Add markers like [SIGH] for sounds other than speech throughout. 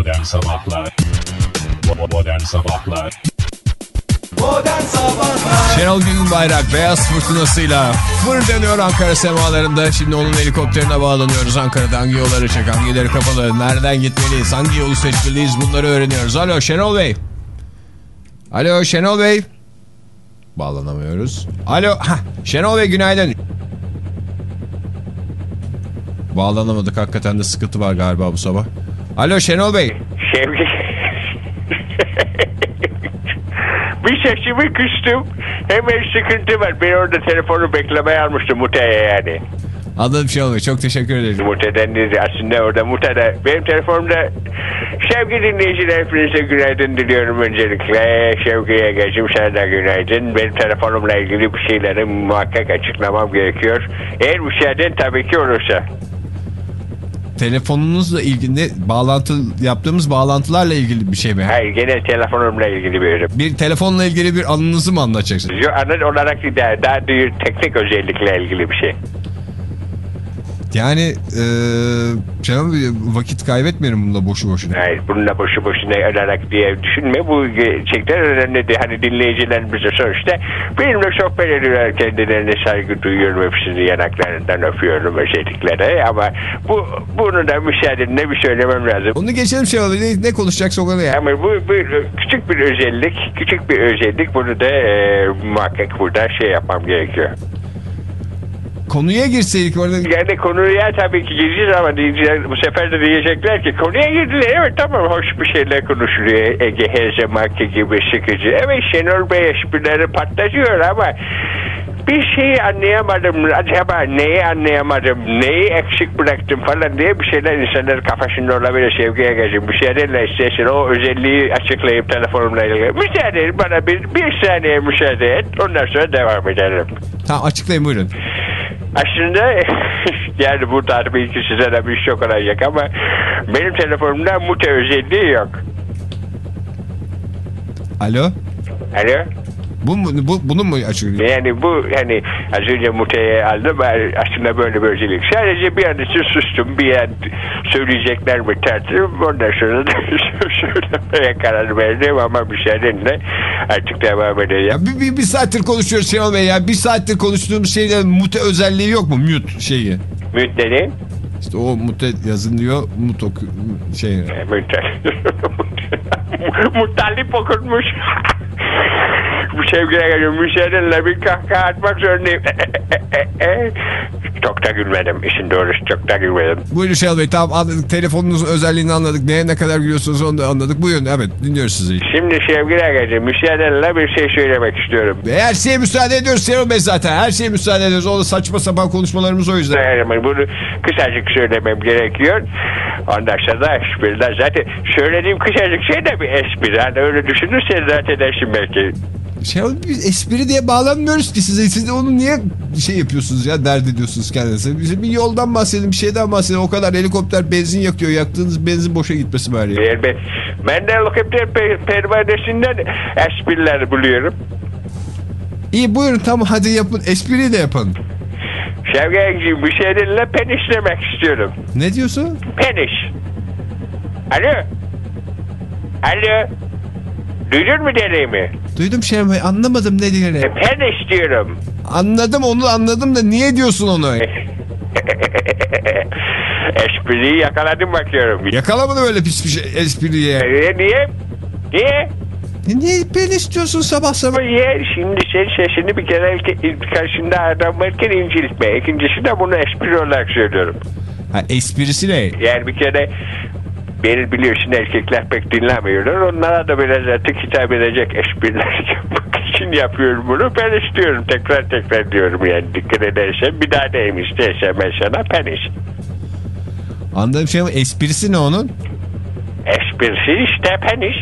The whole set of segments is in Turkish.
Modern Sabahlar Modern Sabahlar Modern Sabahlar Şenol Günbayrak beyaz fırtınasıyla fırlanıyor Ankara semalarında. Şimdi onun helikopterine bağlanıyoruz. Ankara'da hangi yollar açık, hangileri kapalı, nereden gitmeliyiz, hangi yolu seçmeliyiz bunları öğreniyoruz. Alo Şenol Bey. Alo Şenol Bey. Bağlanamıyoruz. Alo Hah, Şenol Bey günaydın. Bağlanamadık hakikaten de sıkıntı var galiba bu sabah. Alo Şenol Bey. Şevki. bir sesimi kıstım. Hemen sıkıntı var. Ben orada telefonu beklemeye almıştım Mute'ye yani. Anladım Şenol Bey çok teşekkür ederim. Mute'den dedi aslında orada Mute'de. Benim telefonumda Şevki dinleyiciler hepinize günaydın diliyorum öncelikle. Şevki'ye geçim sana da günaydın. Benim telefonumla ilgili bir şeyleri muhakkak açıklamam gerekiyor. Eğer müsaaden tabii ki olursa. Telefonunuzla ilgili bağlantı yaptığımız bağlantılarla ilgili bir şey mi? Hayır genel telefonumla ilgili bir ürün. Bir telefonla ilgili bir anınızı mı anlatacaksınız? Yo, Anı olarak değil daha, daha büyük teknik özellikle ilgili bir şey. Yani Şenol Bey vakit kaybetmeyelim bunda boşu boşuna. Hayır bununla boşu boşuna olarak diye düşünme. Bu gerçekten önemli. Hani dinleyicilerimize sonuçta benimle sohbet ediyorlar. Kendilerine saygı duyuyorum. Hepsini yanaklarından öpüyorum özellikle. Ama bu bunu da müsaadenle bir söylemem lazım. Onu geçelim Şenol Bey. Ne, ne konuşacaksa o kadar ya. Ama bu, bu küçük bir özellik. Küçük bir özellik. Bunu da e, muhakkak burada şey yapmam gerekiyor. Konuya girseydik orada. Yani konuya tabii ki gireceğiz ama diyeceğiz, bu sefer de diyecekler ki konuya girdiler. Evet tamam hoş bir şeyler konuşuluyor. Ege her zamanki gibi sıkıcı. Evet Şenol Bey esprileri patlatıyor ama bir şeyi anlayamadım. Acaba neyi anlayamadım? Neyi eksik bıraktım falan diye bir şeyler insanlar kafasında olabilir sevgiye geçin. Şeylerle istersen o özelliği açıklayıp telefonumla ilgili. Müsaade bana bir, bir saniye müsaade et. Ondan sonra devam edelim. Tamam açıklayın buyurun. Aslında [LAUGHS] yani bu tabii ki size de bir şok olacak ama benim telefonumda mute özelliği yok. Alo. Alo? Bu, bu, bunu mu açıklayın? Yani bu hani az önce muteye aldım aslında böyle bir özellik. Sadece bir an için sustum bir an söyleyecekler mi tartıştım ondan sonra da [LAUGHS] söylemeye karar verdim ama müsaadenle artık devam edeceğim. Ya bir, bir, bir saattir konuşuyoruz Şenol Bey ya. Bir saattir konuştuğumuz şeyde mute özelliği yok mu? Mute şeyi. Müddenin İşte o mute yazılıyor. Mute oku- şey. Muttallip [LAUGHS] okunmuş. [LAUGHS] Bu sevgiye geliyor. Müsaadenle bir kahkaha atmak zorundayım. [LAUGHS] çok da gülmedim. İşin doğrusu çok da gülmedim. Buyurun Şenol Bey tamam anladık. Telefonunuzun özelliğini anladık. Neye ne kadar gülüyorsunuz onu da anladık. Buyurun evet dinliyoruz sizi. Şimdi sevgili Agacığım müsaadenle bir şey söylemek istiyorum. Her şeye müsaade ediyoruz Şenol Bey zaten. Her şeye müsaade ediyoruz. O da saçma sapan konuşmalarımız o yüzden. Yani bunu kısacık söylemem gerekiyor. Ondan sonra da espriler zaten söylediğim kısacık şey de bir espri. Hani öyle düşünürsen zaten edersin belki. Bey biz espri diye bağlanmıyoruz ki size. Siz de onu niye şey yapıyorsunuz ya dert ediyorsunuz kendinize. Bize bir yoldan bahsedin bir şeyden bahsedin. O kadar helikopter benzin yakıyor. Yaktığınız benzin boşa gitmesi bari. ben, ben de helikopter pe- pervanesinden espriler buluyorum. İyi buyurun tamam hadi yapın. Espriyi de yapın. Şevketciğim müsaadenle penişlemek istiyorum. Ne diyorsun? Peniş. Alo. Alo. Duydun mu dediğimi? Duydum Şenol Bey anlamadım ne E, diyene. Peniş diyorum. Anladım onu anladım da niye diyorsun onu? [LAUGHS] Espriyi yakaladım bakıyorum. Yakalamadım öyle pis bir şey espriye. E, niye? Niye? Niye beni istiyorsun sabah sabah? Niye? Şimdi sen sesini bir kere karşında adam varken inciltme. İkincisi de bunu espri olarak söylüyorum. Ha, esprisi ne? Yani bir kere beni biliyorsun erkekler pek dinlemiyorlar. Onlara da biraz artık hitap edecek espriler [LAUGHS] yapmak için yapıyorum bunu. Ben istiyorum. Tekrar tekrar diyorum yani. Dikkat edersen bir daha istersen ben sana penis. Anladım şey esprisi ne onun? Esprisi işte penis.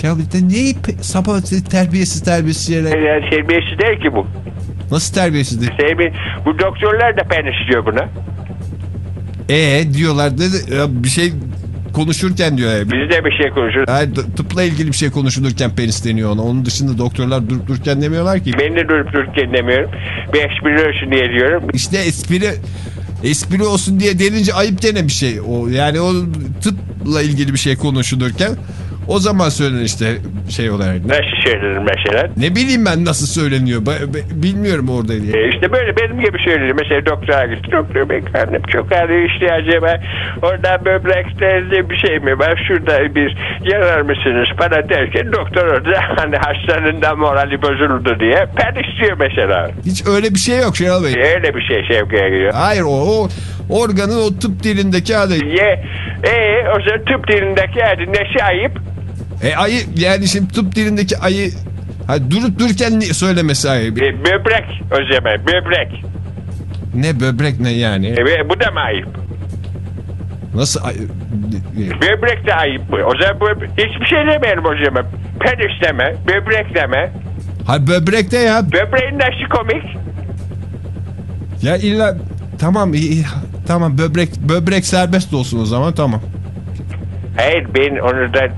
Şey niye pe- sabah terbiyesiz terbiyesiz şeyler? Yani terbiyesiz değil ki bu. Nasıl terbiyesizdir? Sevmi, bu doktorlar da penis diyor buna. Ee diyorlar dedi bir şey konuşurken diyor ya. Biz de bir şey konuşuruz. Yani tıpla ilgili bir şey konuşulurken penis deniyor ona. Onun dışında doktorlar durup dururken demiyorlar ki. Ben de durup dururken demiyorum. Bir espri olsun diye diyorum. İşte espri espri olsun diye denince ayıp gene bir şey. O yani o tıpla ilgili bir şey konuşulurken o zaman söylenir işte şey olarak. Nasıl söylenir mesela? Ne bileyim ben nasıl söyleniyor. Bilmiyorum orada diye. E işte böyle benim gibi söylenir. Mesela doktora gitti. Doktor bey karnım çok ağrıyor işte acaba oradan böbreklerde bir şey mi var? Şurada bir yarar mısınız bana derken doktor orada [LAUGHS] hani hastanın morali bozuldu diye pen istiyor mesela. Hiç öyle bir şey yok Şenol Bey. Öyle bir şey Şevki'ye giriyor. Hayır o, o organın o tıp dilindeki adı. Ye, e, o zaman tıp dilindeki adı nesi ayıp? E ayı yani şimdi tıp dilindeki ayı ha, durup dururken söylemesi ayıp. E, böbrek o zaman böbrek. Ne böbrek ne yani? E, bu da mı ayıp? Nasıl ay- Böbrek de ayıp? O zaman bu, hiçbir şey demeyelim o zaman. Pen isteme, böbrek deme. Ha böbrekte ya. Böbreğin nasıl komik? Ya illa tamam tamam böbrek böbrek serbest olsun o zaman tamam. Hayır ben onu da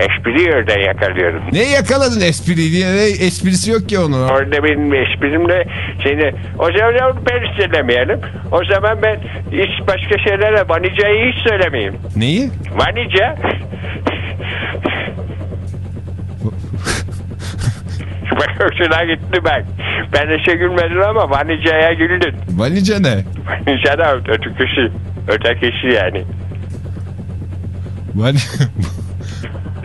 espri orada yakalıyorum. Ne yakaladın espriyi diye ne esprisi yok ki onun. Orada benim esprimle seni o zaman ben söylemeyelim. O zaman ben hiç başka şeylere vanicayı hiç söylemeyeyim. Neyi? Vanica [LAUGHS] Bak hoşuna gitti bak. Ben şey gülmedim ama vanicaya güldün. Vanice ne? Vanica da ötekisi. Ötekisi yani. Van... [LAUGHS]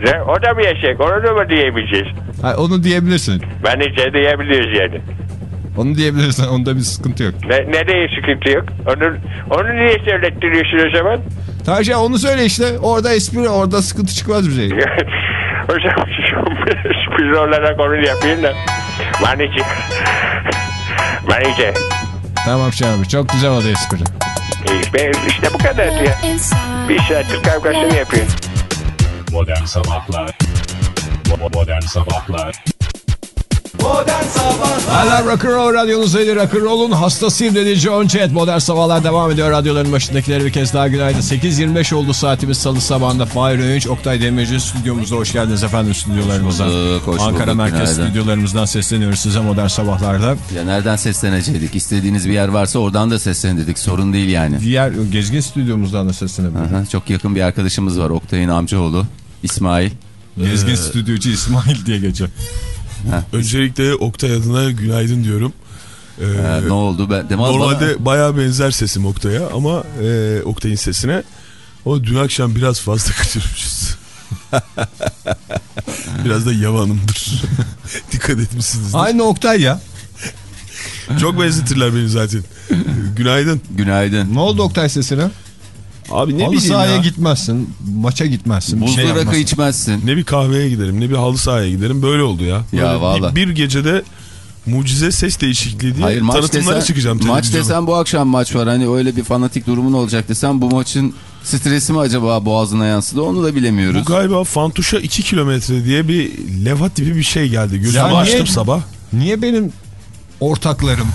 Ne, O da mı yaşayacak? Onu da mı diyemeyeceğiz? ha, onu diyebilirsin. Vanica diyebiliyoruz yani. Onu diyebilirsin. Onda bir sıkıntı yok. Ne, nereye sıkıntı yok? Onu, onu niye söylettiriyorsun o zaman? Taşa onu söyle işte. Orada espri orada sıkıntı çıkmaz bize. [LAUGHS] şu espri olarak onu yapayım da. Manici. Manici. tamam şey abi çok güzel oldu espri. İşte, işte bu kadar ya. Bir saattir kavgasını yapıyorum. Modern Sabahlar Modern Sabahlar Modern Sabahlar Hala Rock'n'Roll radyonuzdaydı. Rock'n'Roll'un hastasıyım dedi John Chet. Modern Sabahlar devam ediyor. Radyoların başındakileri bir kez daha günaydın. 8.25 oldu saatimiz salı sabahında. Fahir Öğünç, Oktay Demirci stüdyomuzda. Hoş geldiniz efendim bulduk, hoş Ankara bulduk, Merkez günaydın. stüdyolarımızdan sesleniyoruz size Modern Sabahlar'da. Ya nereden seslenecektik? İstediğiniz bir yer varsa oradan da seslen dedik. Sorun değil yani. Diğer gezgin stüdyomuzdan da seslenebiliriz. Çok yakın bir arkadaşımız var. Oktay'ın amcaoğlu. İsmail. Gezgin stüdyocu İsmail diye geçiyor. Öncelikle Oktay adına günaydın diyorum. Ee, Ha, ne oldu? Ben, normalde bana- bayağı benzer sesim Oktay'a ama e, Oktay'ın sesine. O dün akşam biraz fazla [LAUGHS] kaçırmışız. [LAUGHS] biraz da yavanımdır. [LAUGHS] Dikkat etmişsinizdir. Aynı Oktay ya. Çok benzetirler beni zaten. Günaydın. Günaydın. Ne oldu Oktay sesine? Abi ne Halı bileyim sahaya ya. gitmezsin, maça gitmezsin. bir Buzlu şey rakı yapmazsın. içmezsin. Ne bir kahveye giderim ne bir halı sahaya giderim böyle oldu ya. Böyle Ya bir- valla. Bir, gecede mucize ses değişikliği diye Hayır maç tanıtımlara desen, çıkacağım maç desen bu akşam maç var. Hani öyle bir fanatik durumun olacak desen bu maçın stresi mi acaba boğazına yansıdı onu da bilemiyoruz. Bu galiba Fantuş'a 2 kilometre diye bir leva tipi bir şey geldi. Gözümü açtım sabah. Niye benim ortaklarım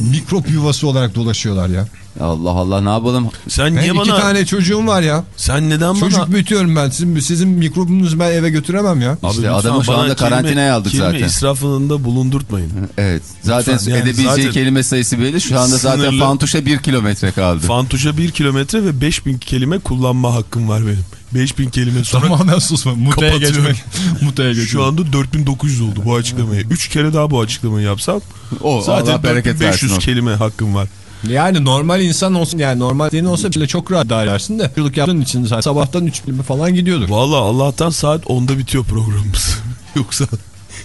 mikrop yuvası olarak dolaşıyorlar ya? Allah Allah ne yapalım? Sen Ben niye iki bana... tane çocuğum var ya. Sen neden Çocuk bana... büyütüyorum ben. Sizin, sizin mikrobunuzu ben eve götüremem ya. Abi İşte adamı şu anda karantinaya aldık kelime zaten. israfında bulundurtmayın. Evet. Zaten Lütfen, yani edebileceği zaten- kelime sayısı belli. Şu anda zaten Sınırlı. fantuşa bir kilometre kaldı. Fantuş'a 1 kilometre ve 5000 kelime kullanma hakkım var benim. 5000 kelime sonra Tamamen susma. Mutaya geçmek. [LAUGHS] Mutaya geçmek. şu anda 4900 oldu bu açıklamayı. 3 kere daha bu açıklamayı yapsam O zaten Allah bereket versin. 4500 o. kelime hakkım var. Yani normal insan olsun yani normal senin olsa bile çok rahat dağılarsın da. Çocuk yaptığın için zaten sabahtan 3 bilimi falan gidiyordur. Valla Allah'tan saat 10'da bitiyor programımız. [LAUGHS] Yoksa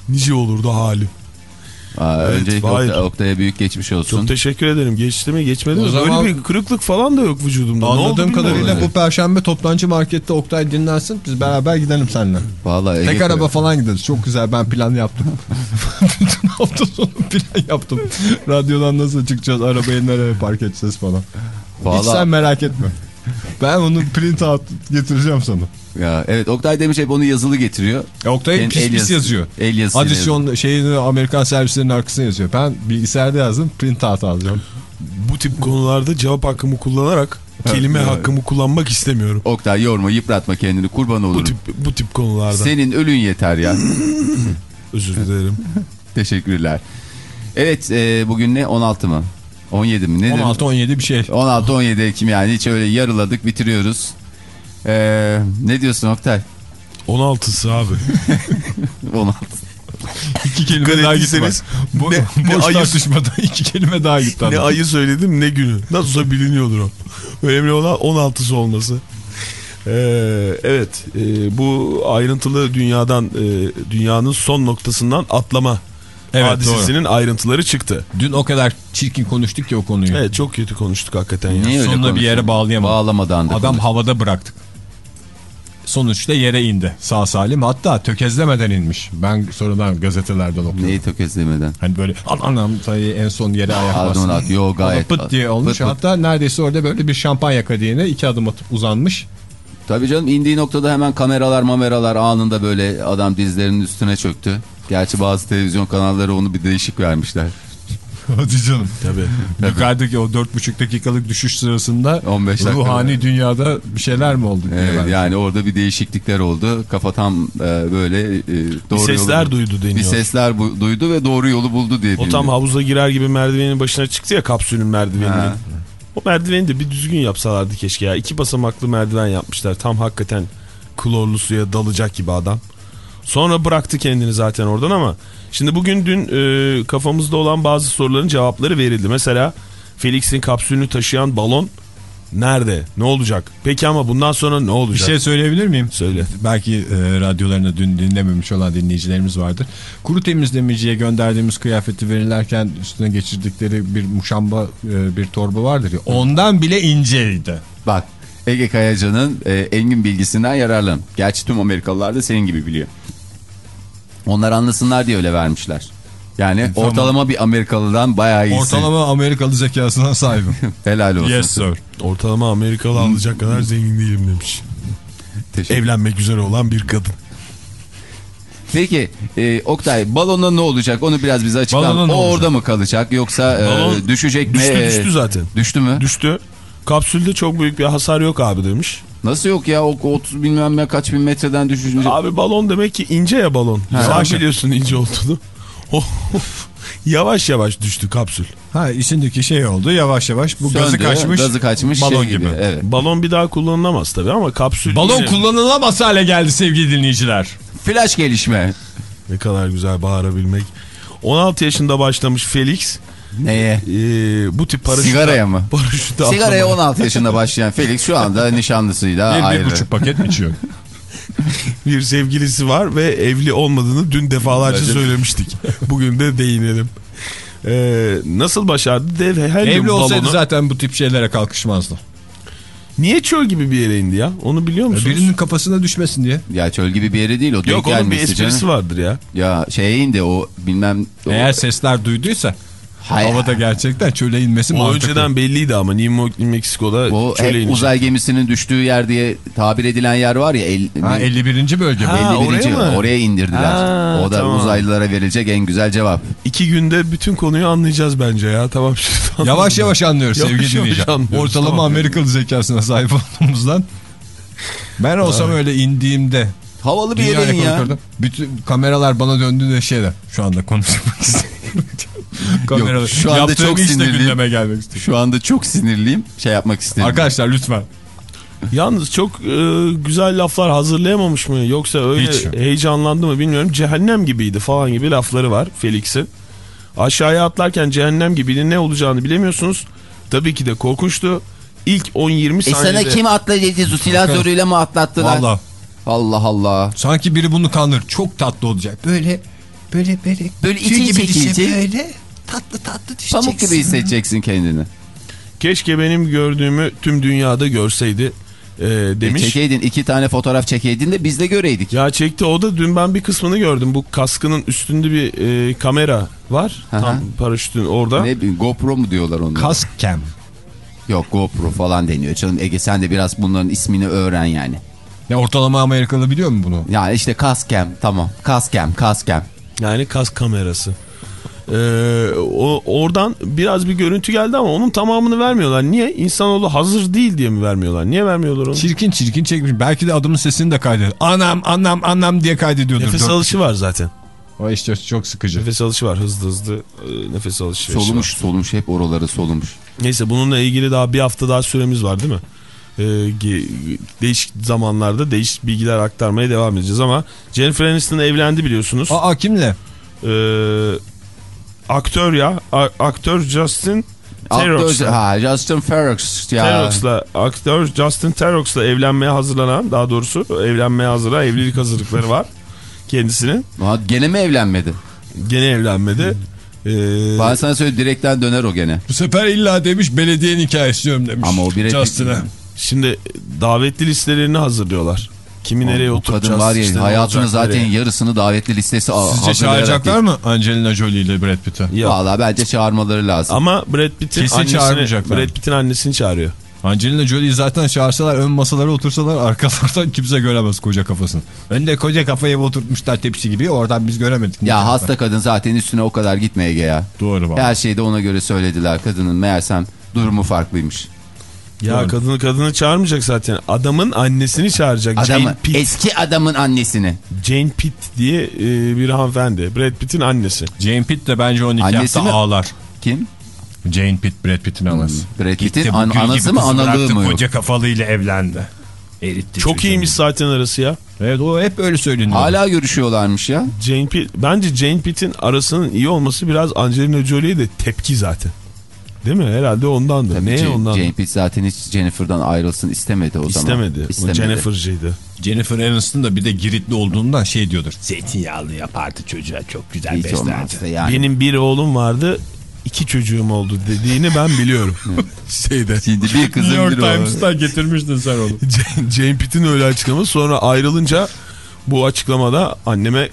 nice olurdu halim. Aa, Evet, öncelikle. Oktay- Oktay'a büyük geçmiş olsun. Çok teşekkür ederim. Geçti mi geçmedi mi? zaman- Öyle bir kırıklık falan da yok vücudumda. Anladığım kadarıyla bu perşembe toptancı markette Oktay dinlensin. Biz beraber gidelim seninle. Vallahi Ege Tek araba falan gideriz. Çok güzel ben plan yaptım. [LAUGHS] Bütün hafta sonu plan yaptım. Radyodan nasıl çıkacağız? Arabayı nereye park edeceğiz falan. Hiç Vallahi- sen merak etme. Ben onun print out getireceğim sana. Ya, evet Oktay Demiş hep onu yazılı getiriyor. E, Oktay Kendi pis el pis yazıyor. El yazısı. Adisyon şeyini Amerikan servislerinin arkasına yazıyor. Ben bilgisayarda yazdım print out alacağım. Bu tip konularda cevap hakkımı kullanarak kelime evet. hakkımı kullanmak istemiyorum. Oktay yorma yıpratma kendini kurban Bu olurum. tip bu tip konularda. Senin ölün yeter ya. [LAUGHS] Özür dilerim. [LAUGHS] Teşekkürler. Evet e, bugün ne 16 mı? 17 mi? Ne 16-17 bir şey. 16-17 Ekim yani hiç öyle yarıladık bitiriyoruz. Ee, ne diyorsun Oktay? 16'sı abi. 16. İki kelime Dikkat daha bak. Bo ne- ne boş ayı- iki kelime daha gitti. ne [LAUGHS] ayı söyledim ne günü. Nasılsa biliniyordur o. Önemli olan 16'sı olması. Ee, evet e, bu ayrıntılı dünyadan e, dünyanın son noktasından atlama Evet, hadisesinin ayrıntıları çıktı. Dün o kadar çirkin konuştuk ki o konuyu. Evet çok kötü konuştuk hakikaten ya. Niye Sonunda bir yere bağlayamadık. Bağlamadan da Adam konuş. havada bıraktık. Sonuçta yere indi sağ salim hatta tökezlemeden inmiş. Ben sonradan gazetelerden okudum. Neyi tökezlemeden? Hani böyle anam sayı en son yere ayak bastı. Yo gayet. pıt diye olmuş. Pıt pıt. Hatta neredeyse orada böyle bir şampanya kadehine iki adım atıp uzanmış. Tabii canım indiği noktada hemen kameralar mameralar anında böyle adam dizlerinin üstüne çöktü. Gerçi bazı televizyon kanalları onu bir değişik vermişler. [LAUGHS] Hadi canım. Tabii. Yukarıdaki o 4,5 dakikalık düşüş sırasında 15 dakika. ruhani dünyada bir şeyler mi oldu? Evet, yani orada bir değişiklikler oldu. Kafa tam e, böyle e, doğru Bir sesler yolu, duydu deniyor. Bir sesler bu- duydu ve doğru yolu buldu diye O tam havuza girer gibi merdivenin başına çıktı ya kapsülün merdiveninin. Ha. O merdiveni de bir düzgün yapsalardı keşke ya. İki basamaklı merdiven yapmışlar. Tam hakikaten klorlu suya dalacak gibi adam. Sonra bıraktı kendini zaten oradan ama şimdi bugün dün e, kafamızda olan bazı soruların cevapları verildi. Mesela Felix'in kapsülünü taşıyan balon nerede? Ne olacak? Peki ama bundan sonra ne Bir olacak? şey söyleyebilir miyim? Söyle. Belki e, radyolarını dün dinlememiş olan dinleyicilerimiz vardır. Kuru temizlemeciye gönderdiğimiz kıyafeti verirlerken üstüne geçirdikleri bir muşamba e, bir torba vardır ya. Ondan bile inceydi. Bak Ege Kayacan'ın e, engin bilgisinden yararlan. Gerçi tüm Amerikalılar da senin gibi biliyor. Onlar anlasınlar diye öyle vermişler. Yani Tamam. ortalama bir Amerikalıdan bayağı iyisi. Ortalama Amerikalı zekasına sahibim. [LAUGHS] Helal olsun. yes sir. Ortalama Amerikalı alacak kadar zengin değilim demiş. Teşekkür. Evlenmek üzere olan bir kadın. Peki e, Oktay balonda ne olacak onu biraz bize açıklar. O olacak? orada mı kalacak yoksa e, Balon düşecek mi? Düştü E, düştü zaten. Düştü mü? Düştü. Kapsülde çok büyük bir hasar yok abi demiş. Nasıl yok ya o 30 bilmem ne kaç bin metreden düşünce. Abi balon demek ki ince ya balon. Ha. Sen biliyorsun ince olduğunu. [LAUGHS] Yavaş yavaş düştü kapsül. Ha içindeki şey oldu yavaş yavaş bu gazı Söndü, kaçmış. Gazı kaçmış balon şey gibi. gibi. Evet. Balon bir daha kullanılamaz tabii ama kapsül... Balon yine- kullanılamaz hale geldi sevgili dinleyiciler. Flash gelişme. Ne kadar güzel bağırabilmek. 16 yaşında başlamış Felix. Neye? Ee, bu tip paraşüt... Sigaraya mı? Paraşütle Sigaraya atlama. 16 yaşında başlayan Felix şu anda nişanlısıyla Bir, bir ayrı. buçuk paket mi içiyor? [LAUGHS] Bir sevgilisi var ve evli olmadığını dün defalarca söylemiştik. Bugün de değinelim. Ee, nasıl başardı? Dev her Evli olsaydı balonu... zaten bu tip şeylere kalkışmazdı. Niye çöl gibi bir yere indi ya? Onu biliyor musunuz? Birinin kafasına düşmesin diye. Ya çöl gibi bir yere değil o. denk Yok onun bir esprisi canım. vardır ya. Ya şeye indi o bilmem. o- Eğer sesler duyduysa Hayır. havada gerçekten çöle inmesi O mantıklı. önceden belliydi ama New Mexico'da O çöle inecek. uzay gemisinin düştüğü yer diye tabir edilen yer var ya. El, Ha, 51. bölge? Ha, 51. oraya mı? oraya indirdiler. Ha, o da tamam. uzaylılara verilecek en güzel cevap. İki günde bütün konuyu anlayacağız bence ya. Tamam şimdi. Yavaş yavaş anlıyoruz Yavaş sevgili dinleyiciler. Ortalama tamam. Amerikalı zekasına sahip olduğumuzdan. Ben olsam öyle indiğimde Havalı bir dünya yere in rekoru ya. Bütün kameralar bana döndüğünde şeyler. Şu anda konuşmak [LAUGHS] istiyorum. [LAUGHS] kameralar. şu anda Yaptığım çok sinirliyim. gelmek. Şu anda çok sinirliyim. Şey yapmak istedim. Arkadaşlar lütfen. Yalnız çok e, güzel laflar hazırlayamamış mı? Yoksa öyle Hiç. heyecanlandı mı bilmiyorum. Cehennem gibiydi falan gibi lafları var Felix'in. Aşağıya atlarken cehennem gibiydi. Ne olacağını bilemiyorsunuz. Tabii ki de korkunçtu. İlk 10-20 E saniyede... sana kim atladı? Silah zoruyla mı atlattılar? Valla. Allah Allah. Sanki biri bunu kandırır. Çok tatlı olacak. Böyle böyle böyle. Böyle tüy gibi çekilecek. düşe Böyle tatlı tatlı düşeceksin. Pamuk gibi hissedeceksin kendini. Keşke benim gördüğümü tüm dünyada görseydi e, demiş. E, çekeydin iki tane fotoğraf çekeydin de biz de göreydik. Ya çekti o da dün ben bir kısmını gördüm. Bu kaskının üstünde bir e, kamera var. Hı. Tam paraşütün orada. Ne bileyim GoPro mu diyorlar onlar? Kask cam. Yok GoPro falan deniyor. Canım Ege sen de biraz bunların ismini öğren yani. Ne ortalama Amerikalı biliyor mu bunu? Ya işte kaskem tamam. Kaskem kaskem. Yani kask kamerası. Ee, o, oradan biraz bir görüntü geldi ama onun tamamını vermiyorlar. Niye? İnsanoğlu hazır değil diye mi vermiyorlar? Niye vermiyorlar onu? Çirkin çirkin çekmiş. Belki de adamın sesini de kaydediyor. Anam anam anam diye kaydediyordur. Nefes alışı var zaten. O işte çok sıkıcı. Nefes alışı var hızlı hızlı e, nefes alışı. Solumuş solumuş hep oraları solumuş. Neyse bununla ilgili daha bir hafta daha süremiz var değil mi? Ge- değişik zamanlarda değişik bilgiler aktarmaya devam edeceğiz ama Jennifer Aniston evlendi biliyorsunuz. Aa kimle? Ee, aktör ya a- aktör Justin ha Justin Ferrox ya. Therox'la aktör Justin Therox'la evlenmeye hazırlanan daha doğrusu evlenmeye hazırlanan evlilik hazırlıkları var kendisinin. Ha, gene mi evlenmedi? Gene evlenmedi. Ee, Ben sana söyleyeyim direkten döner o gene. Bu sefer illa demiş belediye nikah istiyorum demiş. Ama o bir Justin'a. Şimdi davetli listelerini hazırlıyorlar. Kimi nereye Bu oturacağız? kadın var ya işte hayatının zaten nereye? yarısını davetli listesi Sizce çağıracaklar mı Angelina Jolie ile Brad Pitt'i? Valla bence çağırmaları lazım. Ama Brad Pitt'in annesini. Brad Pitt'in annesini çağırıyor. Angelina Jolie'yi zaten çağırsalar ön masalara otursalar arkalardan [LAUGHS] kimse göremez koca kafasını. Önde koca kafayı oturtmuşlar tepsi gibi oradan biz göremedik. Ya hasta kadın zaten üstüne o kadar gitme Ege ya. Doğru baba. Her şeyde ona göre söylediler kadının meğersem durumu farklıymış. Ya Doğru. kadını kadını çağırmayacak zaten. Adamın annesini çağıracak. Adamı, Jane Pitt. eski adamın annesini. Jane Pitt diye e, bir hanımefendi. Brad Pitt'in annesi. Jane Pitt de bence o nikahta mi? ağlar. Kim? Jane Pitt Brad Pitt'in anası. Brad Pitt'in an- anası mı analığı mı? Koca kafalıyla evlendi. Eritti Çok çocuğunu. iyiymiş zaten arası ya. Evet o hep öyle söyleniyor. Hala görüşüyorlarmış ya. Jane Pitt. Bence Jane Pitt'in arasının iyi olması biraz Angelina Jolie'ye de tepki zaten. Değil mi? Herhalde ondandı. Tabii Neye ondan? Jane Pitt zaten hiç Jennifer'dan ayrılsın istemedi o zaman. İstemedi. O İstemedi. Jennifer'cıydı. Jennifer Aniston da bir de giritli olduğundan şey diyordur. Zeytinyağlı yapardı çocuğa çok güzel Hiç beslerdi. yani. Benim bir oğlum vardı. iki çocuğum oldu dediğini ben biliyorum. [LAUGHS] [LAUGHS] Şeyde. Şimdi bir kızım New York bir. Times'tan getirmiştin sen onu. [LAUGHS] Jane Pitt'in öyle açıklaması sonra ayrılınca bu açıklamada anneme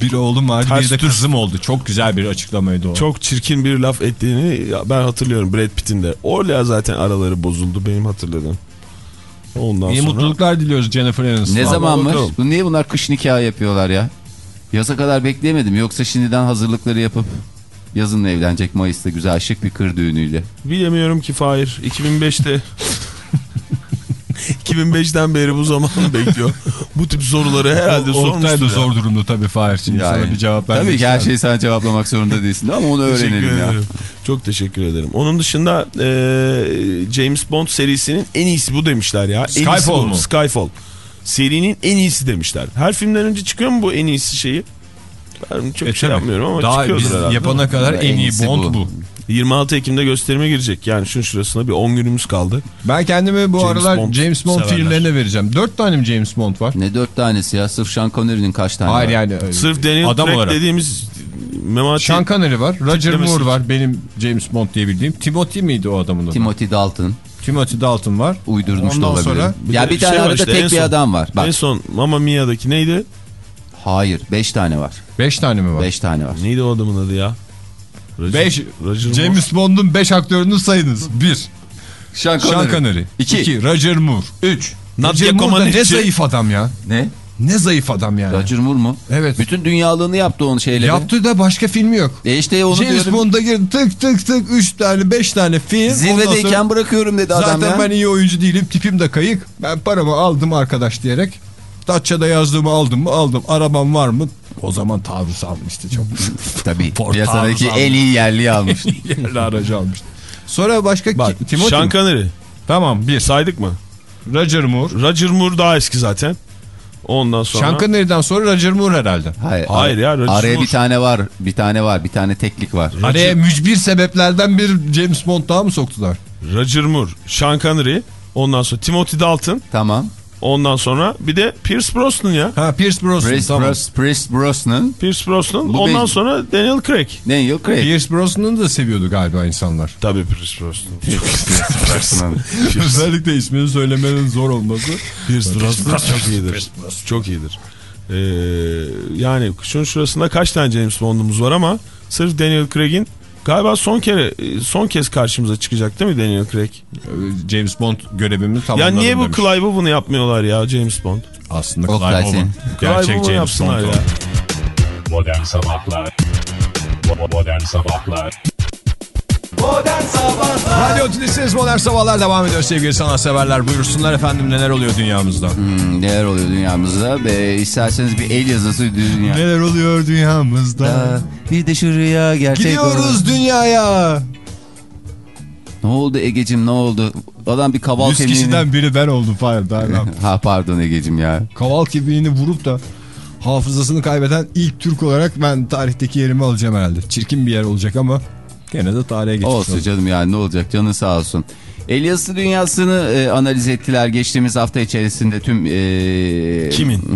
Bir oğlum vardı Ters bir de kızım oldu. Çok güzel bir açıklamaydı o. çok çirkin bir laf ettiğini ben hatırlıyorum Brad Pitt'in de. Orada zaten araları bozuldu benim hatırladığım. Ondan İyi sonra mutluluklar diliyoruz Jennifer Aniston. Ne zamanmış? niye bunlar kış nikahı yapıyorlar ya? Yaza kadar bekleyemedim. Yoksa şimdiden hazırlıkları yapıp yazın evlenecek Mayıs'ta güzel şık bir kır düğünüyle. bilemiyorum ki Fahir 2005'te [LAUGHS] 2005'ten beri bu zamanı bekliyor. Bu tip soruları herhalde Oktay da sormuştur. zor durumda tabii Fahir. Şimdi sana bir cevap vermek Tabii ki her şeyi sen cevaplamak zorunda değilsin ama onu öğrenelim ya. Çok teşekkür ederim. Onun dışında e, James Bond serisinin en iyisi bu demişler ya. Skyfall mu? Skyfall. Serinin en iyisi demişler. Her filmden önce çıkıyor mu bu en iyisi şeyi? Ben çok E, şey tabii. yapmıyorum ama Daha çıkıyordur biz herhalde. yapana kadar En en iyi Bond bu. bu. 26 Ekim'de gösterime girecek. Yani şunun şurasına bir 10 günümüz kaldı. Ben kendimi bu James aralar Bond James Bond severler. filmlerine vereceğim. Dört tane mi James Bond var? Ne dört tanesi ya? Sırf Sean Connery'nin kaç tane Hayır var? yani. öyle. Sırf Daniel Adam Craig olarak. dediğimiz Memati Sean Connery var. Roger Moore var. Benim James Bond diye bildiğim. Timothy miydi o adamın adı? Timothy Dalton. Timothy Dalton var. Uydurmuş da Ondan olabilir. sonra ya de bir tane şey arada işte, tek bir son- adam var. Bak En son Mamma Mia'daki neydi? hayır beş tane var. Beş tane mi var? Beş tane var. Neydi o adamın adı ya? Roger- Beş. Roger. James Bond'un beş aktörünü sayınız. Bir. Sean Sean Connery. İki. İki. Roger Moore. Üç. Nadia Roger Moore da ne Comaneci. zayıf adam ya. Ne? Ne zayıf adam yani. Roger Moore mu? Evet. Bütün dünyalığını yaptı onun şeyleri. Yaptığı da başka filmi yok. E işte onu James diyorum. Bond'a girdi tık tık tık 3 tane 5 tane film. Zirvedeyken sonra bırakıyorum dedi adam Zaten ya. ben iyi oyuncu değilim tipim de kayık. Ben paramı aldım arkadaş diyerek. Datça'da yazdığımı aldım mı aldım. Arabam var mı? O zaman taarruz almıştı çok. [LAUGHS] Tabii Ford piyasadaki en iyi yerliyi [LAUGHS] almış. Yerli aracı almıştı. Sonra başka Bak ki- Timothy. Sean? Connery. Tamam bir. Saydık mı? Roger Moore. Roger Moore daha eski zaten. Ondan sonra... Sean Connery'den sonra Roger Moore herhalde. Hayır, Hayır ya, Roger Araya Moore. bir tane var. Bir tane var. Bir tane teklik var. Araya mücbir sebeplerden bir James Bond daha mı soktular? Roger Moore, Sean Connery, ondan sonra Timothy Dalton, Tamam. Ondan sonra bir de Pierce Brosnan ya. Ha Pierce Brosnan Chris, tamam. Bros, Chris Brosnan. Pierce Brosnan, Bu ondan benim. sonra Daniel Craig. Daniel Craig. Pierce Brosnan'ı da seviyordu galiba insanlar. Tabii Pierce Brosnan. Brosnan. Özellikle ismini söylemenin zor olması. Pierce Brosnan çok iyidir. Çok iyidir. Ee, yani şunun şurasında kaç tane James Bond'umuz var ama sırf Daniel Craig'in galiba son kere son kez karşımıza çıkacak değil mi Daniel Craig? James Bond görevimi Ya tamamladım niye bu demiş. Clive'ı bunu yapmıyorlar ya James Bond? Aslında Clive. Owen. Gerçek bunu James Bond. ya. Modern Sabahlar Modern Sabahlar Modern Sabahlar Radyo Tülesi'niz Modern Sabahlar devam ediyor sevgili sanatseverler. Buyursunlar efendim neler oluyor dünyamızda. Hmm, neler oluyor dünyamızda? Ve isterseniz bir el yazısı dünya. Neler oluyor dünyamızda. Bir de şuraya gerçek Gidiyoruz dünyaya. Ne oldu Ege'cim ne oldu? Adam bir kaval 100 kemiğini... kişiden biri ben oldum yapayım? [LAUGHS] ha pardon Ege'cim ya. Kaval kemiğini vurup da hafızasını kaybeden ilk Türk olarak ben tarihteki yerimi alacağım herhalde. Çirkin bir yer olacak ama gene de tarihe geçmiş Olsun oldum. canım yani ne olacak canın sağ olsun. El yazısı dünyasını e, analiz ettiler geçtiğimiz hafta içerisinde tüm... E, Kimin? [LAUGHS]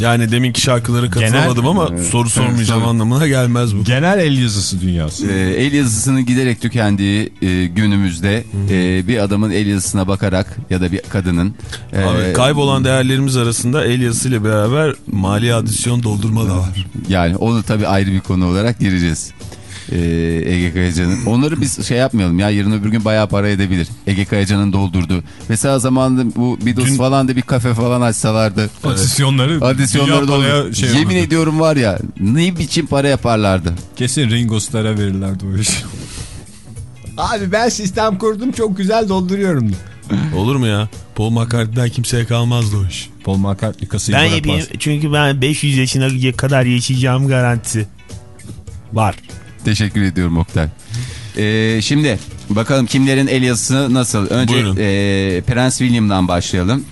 Yani deminki şarkıları katılamadım ama soru sormayacağım anlamına gelmez bu. Genel el yazısı dünyası. e, el yazısının giderek tükendiği e, günümüzde e, bir adamın el yazısına bakarak ya da bir kadının... e, Abi, kaybolan değerlerimiz arasında el yazısıyla beraber mali adisyon doldurma da var. Yani onu tabii ayrı bir konu olarak gireceğiz. Ee, Ege Kayacan'ın. Onları biz şey yapmayalım ya yarın öbür gün bayağı para edebilir. Ege Kayacan'ın doldurduğu. Mesela zamanında bu Beatles Dün- falan da bir kafe falan açsalardı. Adisyonları, Adisyonları olur. şey Yemin olurdu. ediyorum var ya ne biçim para yaparlardı. Kesin Ringo Starr'a verirlerdi o işi. Abi ben sistem kurdum çok güzel dolduruyorum. Olur mu ya? Paul McCartney'den kimseye kalmazdı o iş. Paul McCartney kasayı Ben yapayım çünkü ben 500 yaşına kadar yaşayacağım garantisi var. Teşekkür ediyorum Oktay. Ee, şimdi bakalım kimlerin el yazısı nasıl? Önce Buyurun. e, Prens William'dan başlayalım.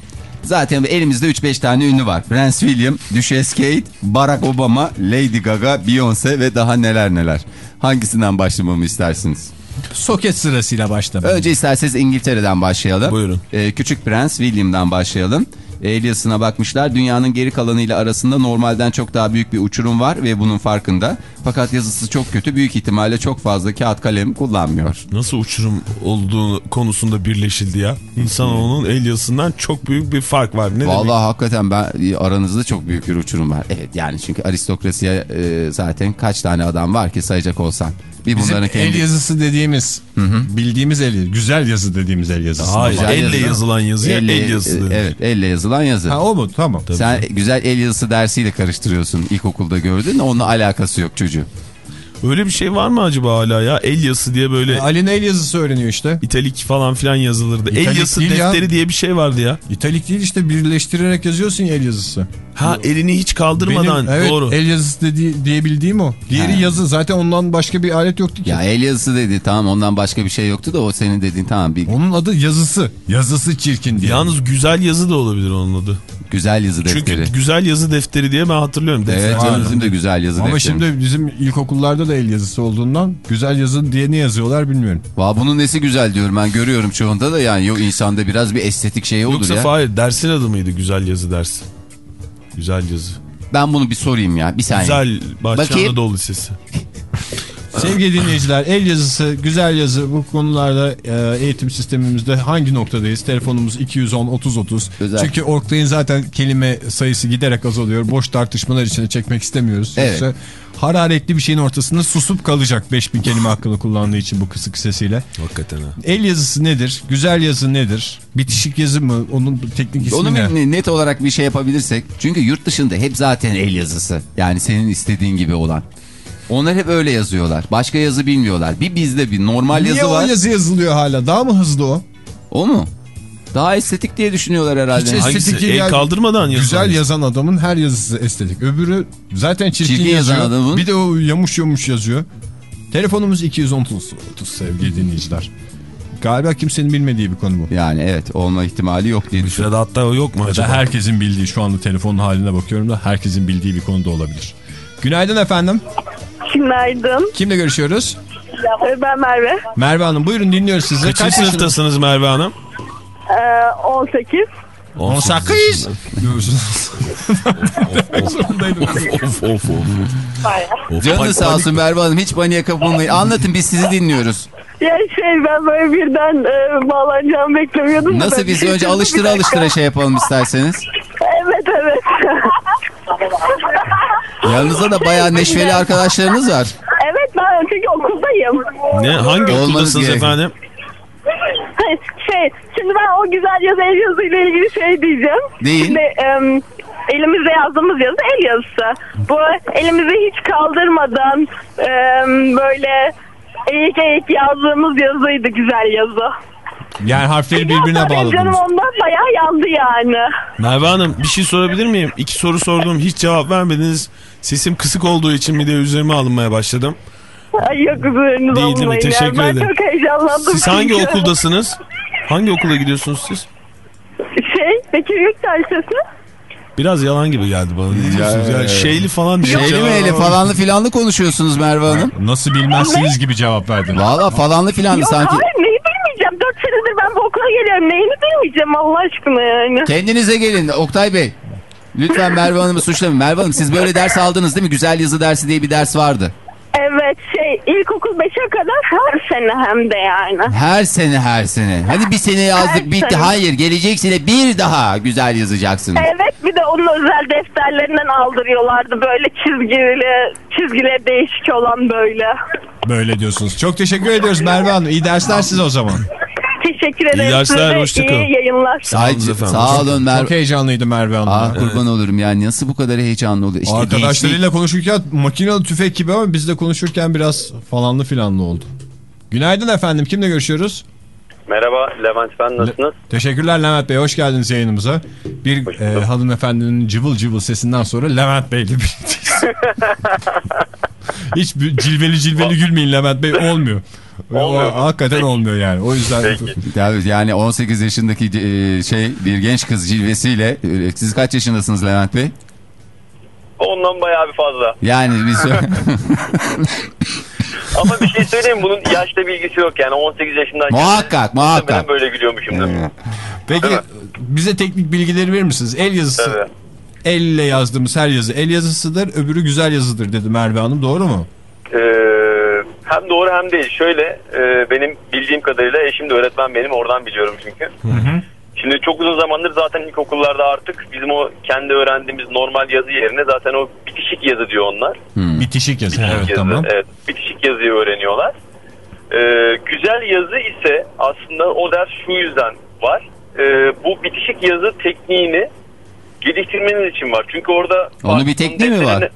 Zaten elimizde 3-5 tane ünlü var. Prens William, Duchess Kate, Barack Obama, Lady Gaga, Beyoncé ve daha neler neler. Hangisinden başlamamı istersiniz? Soket sırasıyla başla. Önce isterseniz İngiltere'den başlayalım. Buyurun. Ee, Küçük Prens William'dan başlayalım. El yazısına bakmışlar. Dünyanın geri kalanıyla arasında normalden çok daha büyük bir uçurum var ve bunun farkında. Fakat yazısı çok kötü. Büyük ihtimalle çok fazla kağıt kalem kullanmıyor. Nasıl uçurum olduğu konusunda birleşildi ya? İnsanoğlunun el yazısından çok büyük bir fark var. Ne demek? Vallahi hakikaten ben aranızda çok büyük bir uçurum var. Evet yani çünkü aristokrasiye e, zaten kaç tane adam var ki sayacak olsan. Bir Bizim bunların kendi... el yazısı dediğimiz, bildiğimiz el yazısı, güzel yazı dediğimiz el yazısı. Hayır, Güzel elle yazı. yazılan yazıya Elle- el yazısı denir. Evet elle yazılan yazı. Ha o mu? Tamam. Sen güzel el yazısı dersiyle karıştırıyorsun ilkokulda gördün. Onunla alakası yok çocuğu. Öyle bir şey var mı acaba hala ya? El yazısı diye böyle Ali'nin el yazısı öğreniyor işte. italik falan filan yazılırdı. el İtalik yazısı değil ya. defteri diye bir şey vardı ya. İtalik değil işte birleştirerek yazıyorsun ya el yazısı. Ha elini hiç kaldırmadan Benim, evet, doğru. el yazısı dedi, diyebildiğim o. Diğeri Ha. yazı zaten ondan başka bir alet yoktu ki. Ya el yazısı dedi tamam ondan başka bir şey yoktu da o senin dediğin tamam bir Onun adı yazısı. Yazısı çirkin diye. Yalnız güzel yazı da olabilir onun adı. güzel yazı defteri. Çünkü güzel yazı defteri diye ben hatırlıyorum. Evet Defter- canım bizim de güzel yazı Ama defteri. şimdi bizim ilkokullarda da el yazısı olduğundan güzel yazı diye ne yazıyorlar bilmiyorum. Valla bunun nesi güzel diyorum ben görüyorum çoğunda da yani yok insanda biraz bir estetik şey olur Yoksa ya. Fahir dersin adı mıydı güzel yazı dersi? Güzel yazı. Ben bunu bir sorayım ya bir saniye. Güzel Bahçe Bakayım. Anadolu Lisesi. [LAUGHS] Sevgili dinleyiciler el yazısı, güzel yazı bu konularda e, eğitim sistemimizde hangi noktadayız? Telefonumuz 210 30 30. Güzel. Çünkü Oktay'ın zaten kelime sayısı giderek azalıyor. Boş tartışmalar içine çekmek istemiyoruz. Evet. Yoksa hararetli bir şeyin ortasında susup kalacak 5000 kelime hakkını kullandığı için bu kısık sesiyle. Hakikaten ha. El yazısı nedir? Güzel yazı nedir? Bitişik yazı mı? Onun teknik ismi Onu ne? net olarak bir şey yapabilirsek. Çünkü yurt dışında hep zaten el yazısı. Yani senin istediğin gibi olan. Onlar hep öyle yazıyorlar. Başka yazı bilmiyorlar. Bir bizde bir normal Niye yazı o var. yazı yazılıyor hala? Daha mı hızlı o? O mu? Daha estetik diye düşünüyorlar herhalde. Hiç Hangisi? estetik El yani- kaldırmadan yazılan Güzel yazan adamın her yazısı estetik. Öbürü zaten çirkin, Çirkin yazan yazıyor. adamın- Bir de o yamuş yamuş yazıyor. Telefonumuz 230 30 sevgili dinleyiciler. Galiba kimsenin bilmediği bir konu bu. Yani evet olma ihtimali yok diye düşünüyorum. Müfredatta yok mu acaba? herkesin bildiği şu anda telefonun haline bakıyorum da herkesin bildiği bir konu da olabilir. Günaydın efendim. Günaydın. Kimle görüşüyoruz? Ee, Ben Merve. Merve Hanım buyurun dinliyoruz sizi. Kaçıncı yaşındasınız? sınıftasınız Merve Hanım? Ee, 18. 18. of of of. Of, Canı pan- sağ olsun Merve Hanım hiç paniğe kapılmayın. Anlatın biz sizi dinliyoruz. Ya şey ben böyle birden e, bağlanacağımı beklemiyordum. Nasıl biz önce [LAUGHS] alıştıra alıştıra şey yapalım isterseniz. Evet evet. [LAUGHS] Yanınızda da bayağı neşveli arkadaşlarınız var. evet ben çünkü okuldayım. Ne? Hangi Olmanız okuldasınız gerek. efendim? Şey şimdi ben o güzel yazı el yazıyla ilgili şey diyeceğim. Değil. Şimdi em, elimizde yazdığımız yazı el yazısı. Bu elimizi hiç kaldırmadan em, böyle İlk ilk yazdığımız yazıydı güzel yazı. Yani harfleri birbirine Ya, Canım bağladınız. ondan bayağı yandı yani. Merve Hanım bir şey sorabilir miyim? İki soru sordum hiç cevap vermediniz. Sesim kısık olduğu için bir de üzerime alınmaya başladım. Ay yok üzeriniz Değil, değil mi? olmayın Teşekkür yani. Ben ederim. çok heyecanlandım. Siz hangi çünkü. okuldasınız? Hangi okula gidiyorsunuz siz? Şey, Bekir Yurttaş. Biraz yalan gibi geldi bana. Ne diyorsunuz? Ya, evet. şeyli falan diye. Şeyli mi eli falanlı filanlı konuşuyorsunuz Merve Hanım? Nasıl bilmezsiniz gibi cevap verdin. Valla falanlı filanlı Yok sanki. hayır neyi bilmeyeceğim. Dört senedir ben bu okula geliyorum. Neyini bilmeyeceğim Allah aşkına yani. Kendinize gelin Oktay Bey. Lütfen Merve Hanım'ı suçlamayın. Merve Hanım siz böyle ders aldınız değil mi? Güzel yazı dersi diye bir ders vardı. Evet şey ilkokul 5'e kadar her sene hem de yani. Her sene her sene. Hadi bir sene yazdık Her bitti. sene. Hayır gelecek sene bir daha güzel yazacaksınız. Evet bir de onun özel defterlerinden aldırıyorlardı böyle çizgili çizgileri değişik olan böyle. Böyle diyorsunuz. Çok teşekkür ediyoruz Merve Hanım. İyi dersler size o zaman. Teşekkür ederim. dersler, Size de hoşça kalın. İyi yayınlar. Ay, olun efendim. sağ olun Çok Merve. heyecanlıydı Merve Hanım. Ah kurban olurum yani nasıl bu kadar heyecanlı oluyor? İşte Arkadaşlarıyla gençlik. konuşurken makinalı tüfek gibi ama biz de konuşurken biraz falanlı filanlı oldu. Günaydın efendim. Kimle görüşüyoruz? Merhaba Levent ben nasılsınız? Teşekkürler Levent Bey. Hoş geldiniz yayınımıza. Bir e, hanımefendinin cıvıl cıvıl sesinden sonra Levent Bey'le birlikteyiz. [LAUGHS] Hiç cilveli cilveli gülmeyin Levent Bey olmuyor. Olmuyor O, hakikaten Peki. olmuyor yani. O yüzden Peki. Yani 18 yaşındaki e, şey bir genç kız cilvesiyle e, siz kaç yaşındasınız Levent Bey? Ondan bayağı bir fazla. Yani biz [LAUGHS] [LAUGHS] Ama bir şey söyleyeyim bunun yaşla bilgisi yok yani 18 yaşındayken. Muhakkak, muhakkak. böyle gülüyormuşumdur. Peki bize teknik bilgileri verir misiniz? El yazısı. Tabii. Elle yazdığımız her yazı el yazısıdır, öbürü güzel yazıdır dedi Merve Hanım. Doğru mu? Ee, hem doğru hem değil. Şöyle e, benim bildiğim kadarıyla eşim de öğretmen benim oradan biliyorum çünkü. Şimdi çok uzun zamandır zaten ilkokullarda artık bizim o kendi öğrendiğimiz normal yazı yerine zaten o bitişik yazı diyor onlar. Bitişik yazı. Bitişik Evet yazı, tamam. Evet, bitişik yazıyı öğreniyorlar. Ee, güzel yazı ise aslında o ders şu yüzden var. Ee, bu bitişik yazı tekniğini geliştirmeniz için var. Çünkü orada... Onun bir tekniği mi var?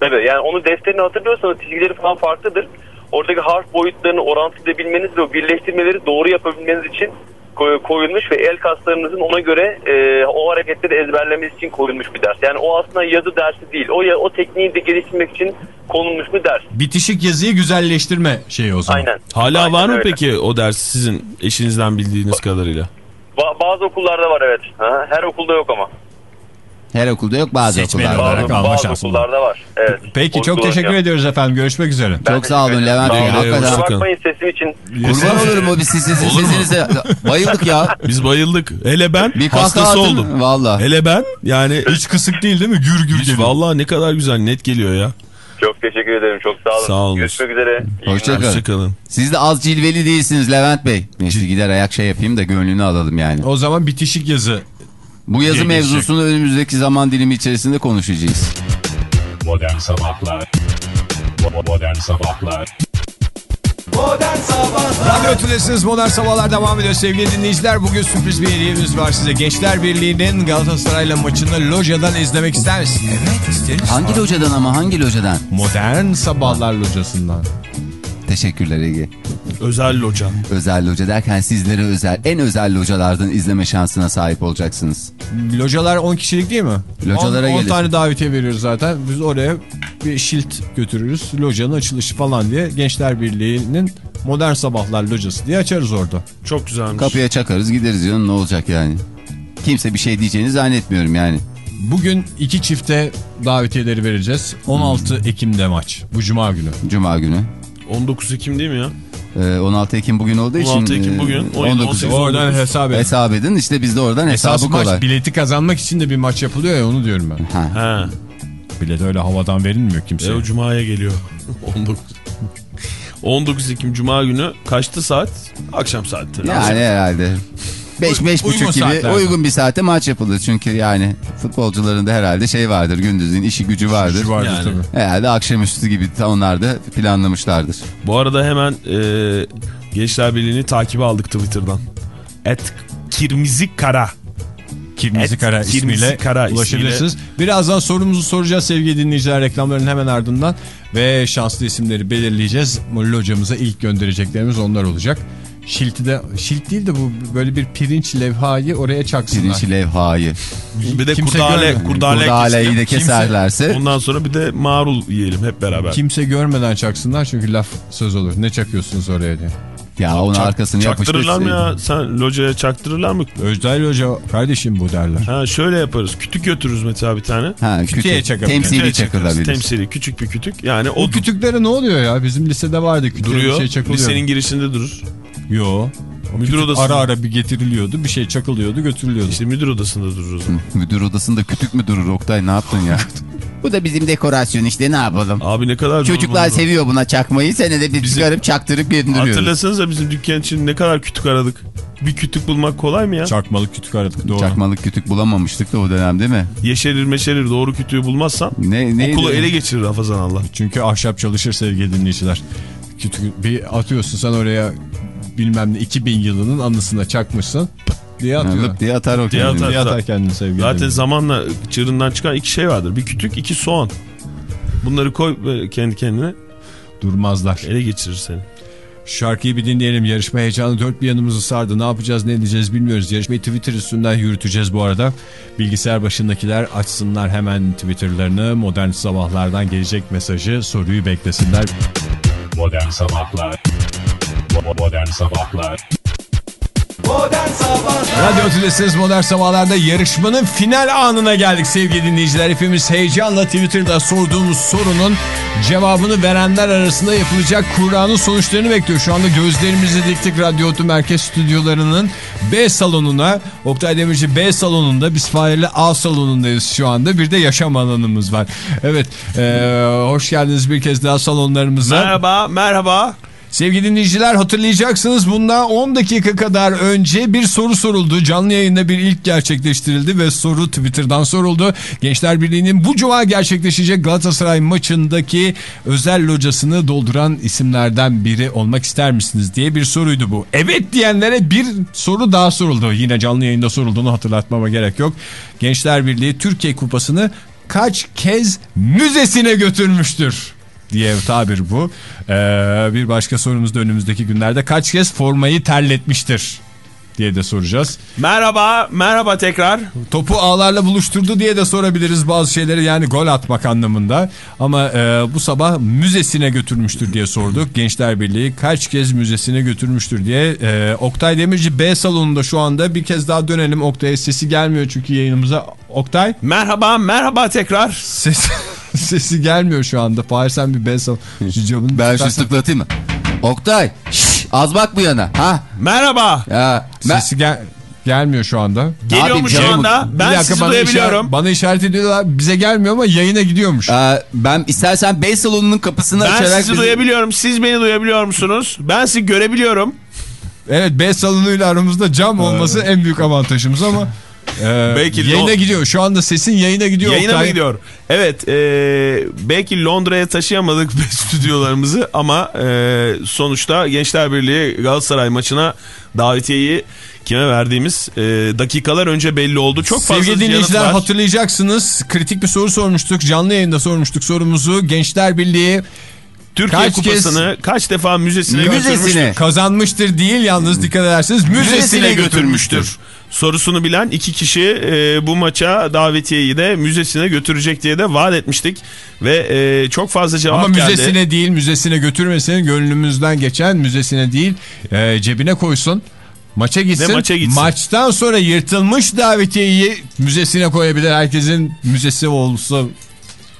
Tabii yani onu defterini hatırlıyorsanız çizgileri falan farklıdır. Oradaki harf boyutlarını orantılayabilmeniz ve o birleştirmeleri doğru yapabilmeniz için koy- koyulmuş ve el kaslarınızın ona göre e, o hareketleri ezberlemeniz için koyulmuş bir ders. Yani o aslında yazı dersi değil. O ya- o tekniği de geliştirmek için konulmuş bir ders. Bitişik yazıyı güzelleştirme şeyi o zaman. Aynen. Hala Aynen var mı öyle. peki o ders sizin eşinizden bildiğiniz kadarıyla? Ba- bazı okullarda var evet. Ha, her okulda yok ama. Her okulda yok bazı Seçmeli okullarda. olarak. Bazı, alma bazı şansım var. okullarda var. Evet. Peki Onu çok teşekkür yap- ediyoruz efendim. Görüşmek üzere. Ben Çok sağ olun. Levent Bey. Hakikaten. Bakmayın sesim için. Kurban olurum o biz sizin sesinize. Bayıldık ya. Biz bayıldık. Hele ben Bir hastası oldum. Valla. Hele ben yani Hiç kısık değil değil mi? Gür gür geliyor. vallahi ne kadar güzel net geliyor ya. Çok teşekkür ederim. Çok sağ olun. Sağ olun. Görüşmek üzere. İyi Hoşça günler. kalın. Hoşçakalın. Siz de az cilveli değilsiniz Levent Bey. Neyse gider ayak şey yapayım da gönlünü alalım yani. O zaman bitişik yazı. Bu yazı geçecek. mevzusunu önümüzdeki zaman dilimi içerisinde konuşacağız. Modern Sabahlar Modern Sabahlar Modern Sabahlar Radyo Tülesi'niz Modern Sabahlar devam ediyor sevgili dinleyiciler. Bugün sürpriz bir hediyemiz var size. Gençler Birliği'nin Galatasaray'la maçını locadan izlemek ister misiniz? Evet isteriz. Hangi locadan ama hangi locadan? Modern Sabahlar locasından. Teşekkürler Ege. Özel loca. Özel loca derken sizlere özel, en özel localardan izleme şansına sahip olacaksınız. Localar 10 kişilik değil mi? Localara 10 gelin. tane davetiye veriyoruz zaten. Biz oraya bir şilt götürürüz. Locanın açılışı falan diye. Gençler Birliği'nin Modern Sabahlar locası diye açarız orada. Çok güzelmiş. Kapıya çakarız gideriz canım ne olacak yani. Kimse bir şey diyeceğini zannetmiyorum yani. Bugün iki çifte davetiyeleri vereceğiz. 16 Ekim'de maç. Bu cuma günü. Cuma günü. 19 Ekim değil mi ya? Ee, 16 Ekim bugün olduğu için. 16 Ekim e, bugün, oyun 18 Oradan 19. hesap edin. Hesap edin işte biz de oradan Esas hesabı maç kolay. bileti kazanmak için de bir maç yapılıyor ya onu diyorum ben. Ha. He. Bilet öyle havadan verilmiyor E kimseye. o Cuma'ya geliyor. [LAUGHS] 19. 19 Ekim Cuma günü kaçtı saat? Akşam saatleri. Yani herhalde. 5 beş Uygun buçuk gibi saatlerde. uygun bir saate maç yapılır. Çünkü yani futbolcuların da herhalde şey vardır. Gündüzün işi gücü vardır. Gücü vardır Yani. tabii. Herhalde akşamüstü gibi onlar da planlamışlardır. Bu arada hemen e, Gençler Birliği'ni takibe aldık Twitter'dan. Et Kirmizi Kara. Kirmizi Et Kara Kirmizi ismiyle Kara ulaşabilirsiniz. Birazdan sorumuzu soracağız sevgili dinleyiciler reklamların hemen ardından ve şanslı isimleri belirleyeceğiz. Mulli hocamıza ilk göndereceklerimiz onlar olacak. Şilti de, şilt değil de bu böyle bir pirinç levhayı oraya çaksınlar. Pirinç levhayı. Bir de Kimse kurdale, kurdale, Kurdaleyi de keserlerse. Ondan sonra bir de marul yiyelim hep beraber. Kimse görmeden çaksınlar çünkü laf söz olur. Ne çakıyorsunuz oraya diye. Ya onun Çak- arkasını Çaktırırlar mı ya? Sen locaya çaktırırlar mı? Özdal Hoca kardeşim bu derler. Ha şöyle yaparız. Kütük götürürüz mesela bir tane. Ha, Kütüğe kütük. çakabilir. Temsili Kütüğe çakarız. çakılabilir. Temsili küçük bir kütük. Yani o O kütüklere ne oluyor ya? Bizim lisede vardı kütüğe duruyor. bir şey çakılıyor. Lisenin girişinde durur. Yo. O Müdür odasında. Ara ara bir getiriliyordu. Bir şey çakılıyordu götürülüyordu. İşte müdür odasında durur o zaman. Müdür odasında kütük mü durur Oktay ne yaptın ya? [LAUGHS] Bu da bizim dekorasyon işte ne yapalım. Abi ne kadar Çocuklar durur. seviyor buna çakmayı. Senede bir çıkarıp çaktırıp gönderiyoruz. Hatırlasanıza bizim dükkan için ne kadar kütük aradık. Bir kütük bulmak kolay mı ya? Çakmalık kütük aradık doğru. Çakmalık kütük bulamamıştık da o dönem değil mi? Yeşerir meşerir doğru kütüğü bulmazsan Ne, neydi? okulu ele geçirir hafazan Allah. Çünkü ahşap çalışır sevgili dinleyiciler. Kütük, bir atıyorsun sen oraya bilmem ne 2000 yılının anısına çakmışsın diye atıyor. Lıp diye atar o Diye kendini. atar. diye atar kendini sevgili Zaten dinleyiciler. zamanla çığırından çıkan iki şey vardır. Bir kütük iki soğan. Bunları koy kendi kendine Durmazlar. ele geçirir seni. Şarkıyı bir dinleyelim. Yarışma heyecanı dört bir yanımızı sardı. Ne yapacağız ne edeceğiz bilmiyoruz. Yarışmayı Twitter üstünden yürüteceğiz bu arada. Bilgisayar başındakiler açsınlar hemen Twitter'larını. Modern sabahlardan gelecek mesajı soruyu beklesinler. Modern Sabahlar Modern Sabahlar Modern Sabahlar Radyo Tülesi'niz Modern Sabahlar'da yarışmanın final anına geldik sevgili dinleyiciler. Hepimiz heyecanla Twitter'da sorduğumuz sorunun cevabını verenler arasında yapılacak Kur'an'ın sonuçlarını bekliyor. Şu anda gözlerimizi diktik Radyo Otu Merkez Stüdyoları'nın B salonuna. Oktay Demirci B salonunda biz Fahir'le A salonundayız şu anda. Bir de yaşam alanımız var. Evet eee, hoş geldiniz bir kez daha salonlarımıza. Merhaba merhaba. Sevgili dinleyiciler hatırlayacaksınız bundan 10 dakika kadar önce bir soru soruldu. Canlı yayında bir ilk gerçekleştirildi ve soru Twitter'dan soruldu. Gençler Birliği'nin bu cuma gerçekleşecek Galatasaray maçındaki özel locasını dolduran isimlerden biri olmak ister misiniz diye bir soruydu bu. Evet diyenlere bir soru daha soruldu. Yine canlı yayında sorulduğunu hatırlatmama gerek yok. Gençler Birliği Türkiye Kupası'nı kaç kez müzesine götürmüştür? Diye tabir bu. Ee, bir başka sorumuz da önümüzdeki günlerde kaç kez formayı terletmiştir diye de soracağız. Merhaba merhaba tekrar. Topu ağlarla buluşturdu diye de sorabiliriz bazı şeyleri yani gol atmak anlamında. Ama e, bu sabah müzesine götürmüştür diye sorduk. Gençler Birliği kaç kez müzesine götürmüştür diye. E, Oktay Demirci B salonunda şu anda bir kez daha dönelim. Oktay'a sesi gelmiyor çünkü yayınımıza. Oktay Merhaba merhaba tekrar. ses, [LAUGHS] [LAUGHS] sesi gelmiyor şu anda. Fahir sen bir B salonu. Şu camını Ben şu tutarsan- tıklatayım mı? Oktay şş, az bak bu yana. Ha? Merhaba. Ya, ben, Sesi gel gelmiyor şu anda. Geliyor Abi mu şu anda? Bir Ben dakika, sizi bana duyabiliyorum. Işaret, bana işaret ediyorlar. Bize gelmiyor ama yayına gidiyormuş. Aa, ben istersen B salonunun kapısını Ben açarak... sizi bizi- duyabiliyorum. Siz beni duyabiliyor musunuz? Ben sizi görebiliyorum. Evet B salonuyla aramızda cam olması en büyük avantajımız ama e, Belki yayına gidiyor. Şu anda sesin yayına gidiyor. Yayına mı Oktay. gidiyor? Evet. e, belki Londra'ya taşıyamadık [LAUGHS] stüdyolarımızı ama e, sonuçta Gençler Birliği Galatasaray maçına davetiyeyi kime verdiğimiz e, dakikalar önce belli oldu. Çok fazla Sevgili dinleyiciler hatırlayacaksınız. Kritik bir soru sormuştuk. Canlı yayında sormuştuk sorumuzu. Gençler Birliği Türkiye kaç Kupası'nı kaç defa müzesine, Müzesine. götürmüştür? kazanmıştır değil yalnız dikkat ederseniz müzesine, Müzesine götürmüştür. götürmüştür. Sorusunu bilen iki kişi e, bu maça davetiyeyi de müzesine götürecek diye de vaat etmiştik. Ve e, çok fazla cevap Ama geldi. müzesine değil müzesine götürmesin gönlümüzden geçen müzesine değil e, cebine koysun. Maça gitsin. Ve maça gitsin. Maçtan sonra yırtılmış davetiyeyi müzesine koyabilir. Herkesin müzesi olsa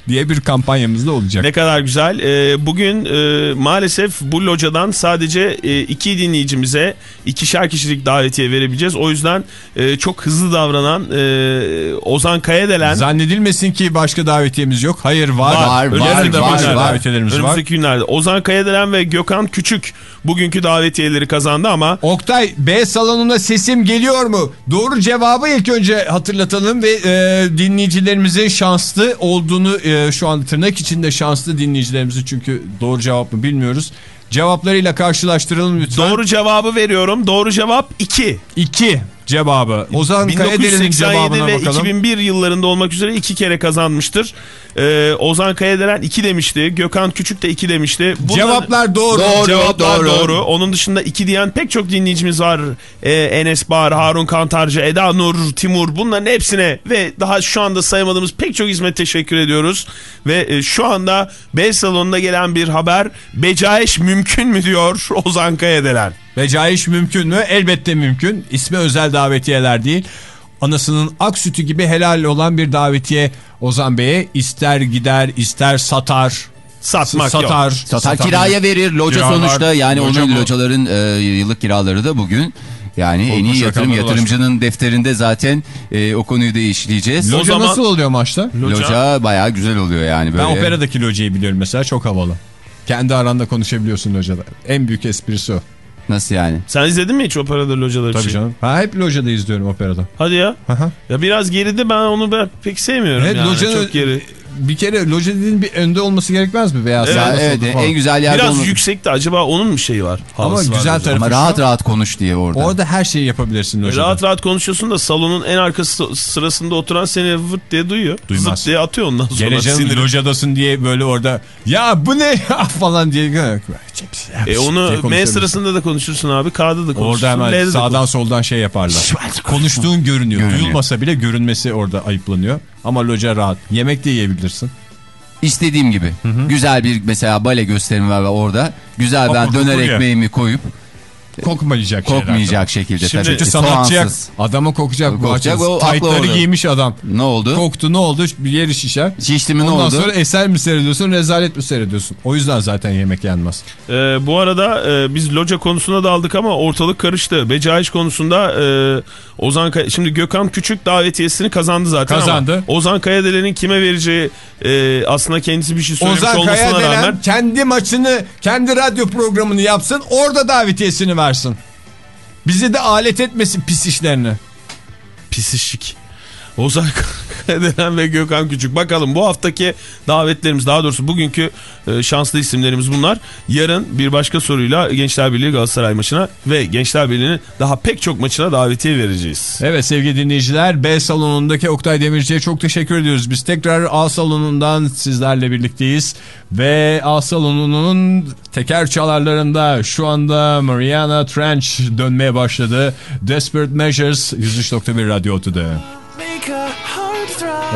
diye bir kampanyamız da olacak. Ne kadar güzel. Ee, bugün e, maalesef bu locadan sadece e, iki dinleyicimize ikişer kişilik davetiye verebileceğiz. O yüzden e, çok hızlı davranan e, Ozan Kayadelen Zannedilmesin ki başka davetiyemiz yok. Hayır var. Var, var, var, var. var. önümüzdeki günlerde Ozan Kayadelen ve Gökhan Küçük bugünkü davetiyeleri kazandı ama Oktay B salonuna sesim geliyor mu? Doğru cevabı ilk önce hatırlatalım ve e, dinleyicilerimizin şanslı olduğunu e, şu anda tırnak içinde şanslı dinleyicilerimizi çünkü doğru cevap mı bilmiyoruz. Cevaplarıyla karşılaştıralım lütfen. doğru cevabı veriyorum. Doğru cevap 2. 2. cevabı. Ozan Kayadelen'in 1987 cevabına ve bakalım. 2001 yıllarında olmak üzere iki kere kazanmıştır. Ee, Ozan Kayadelen 2 demişti. Gökhan Küçük de 2 demişti. Bunlar- Cevaplar doğru. Doğru. Cevaplar doğru. doğru. Onun dışında 2 diyen pek çok dinleyicimiz var. Ee, Enes Bağır, Harun Kantarcı, Eda Nur, Timur bunların hepsine ve daha şu anda sayamadığımız pek çok hizmet teşekkür ediyoruz. Ve e, şu anda B salonuna gelen bir haber becaiş mümkün mü diyor [LAUGHS] Ozan Kayadelen. Becaiş mümkün mü? Elbette mümkün. İsmi özel davetiyeler değil. Anasının ak sütü gibi helal olan bir davetiye Ozan Bey'e ister gider ister satar. Satmak yok. satar. Satar kiraya verir. Loca Kiralar, sonuçta yani loca onun bu. locaların e, yıllık kiraları da bugün yani en iyi yatırım yatırımcının defterinde zaten e, o konuyu da işleyeceğiz. Loca zaman- nasıl oluyor maçta? Loca- Loca bayağı güzel oluyor yani böyle. Ben operadaki locayı biliyorum mesela çok havalı. Kendi aranda konuşabiliyorsun locada. En büyük esprisi o. Nasıl yani? Sen izledin mi hiç operada locaları? Tabii için? canım. Ben hep locada izliyorum operada. Hadi ya. Aha. Ya biraz geride ben onu ben pek sevmiyorum Evet, yani. locanın- Çok geri. Bir kere loca dediğin bir önde olması gerekmez mi? Veya Evet, solda evet falan. en güzel yerde Biraz olmak- yüksekte acaba onun mu şeyi var? Ama güzel tarafı Ama şu, rahat rahat konuş diye orada. Orada her şeyi yapabilirsin locada. Rahat rahat konuşuyorsun da salonun en arka sı- sırasında oturan seni vırt diye duyuyor. Duymaz. Zıt diye atıyor ondan sonra. Geleceğin siniri. locadasın diye böyle orada ya bu ne ya [LAUGHS] falan diye. E onu M sırasında da konuşursun abi. K'da da konuşursun. Orada hemen L'de sağdan soldan şey yaparlar. Konuştuğun görünüyor. Görünüyor. Duyulmasa bile görünmesi orada ayıplanıyor. Ama loca rahat. Yemek de yiyebilirsin. İstediğim gibi. Güzel bir mesela bale gösterimi var orada. Güzel ben döner ekmeğimi koyup Kokmayacak kokmayacak şekilde Şimdi tabii. Çünkü sanatçıya adama kokacak. bu Kokacak, o Taytları giymiş adam. Ne oldu? Koktu ne oldu? Bir yeri şişer. Şişti mi ne Ondan oldu? sonra eser mi seyrediyorsun, rezalet mi seyrediyorsun? O yüzden zaten yemek yenmez. Ee, bu arada e, biz loca konusuna daldık ama ortalık karıştı. Becaiş konusunda e, Ozan Kay- şimdi Gökhan Küçük davetiyesini kazandı zaten Kazandı. ama Ozan Kayadelen'in kime vereceği e, aslında kendisi bir şey söylemiş Ozan olmasına Kaya denen rağmen kendi maçını, kendi radyo programını yapsın, orada davetiyesini versin. Bizi de alet etmesin pis işlerine. pisişik. Ozan [LAUGHS] Kayadelen ve Gökhan Küçük. Bakalım bu haftaki davetlerimiz daha doğrusu bugünkü e, şanslı isimlerimiz bunlar. Yarın bir başka soruyla Gençler Birliği Galatasaray maçına ve Gençler Birliği'nin daha pek çok maçına davetiye vereceğiz. Evet sevgili dinleyiciler B salonundaki Oktay Demirci'ye çok teşekkür ediyoruz. Biz tekrar A salonundan sizlerle birlikteyiz. Ve A salonunun teker çalarlarında şu anda Mariana Trench dönmeye başladı. Desperate Measures 103.1 Radyo Otu'da.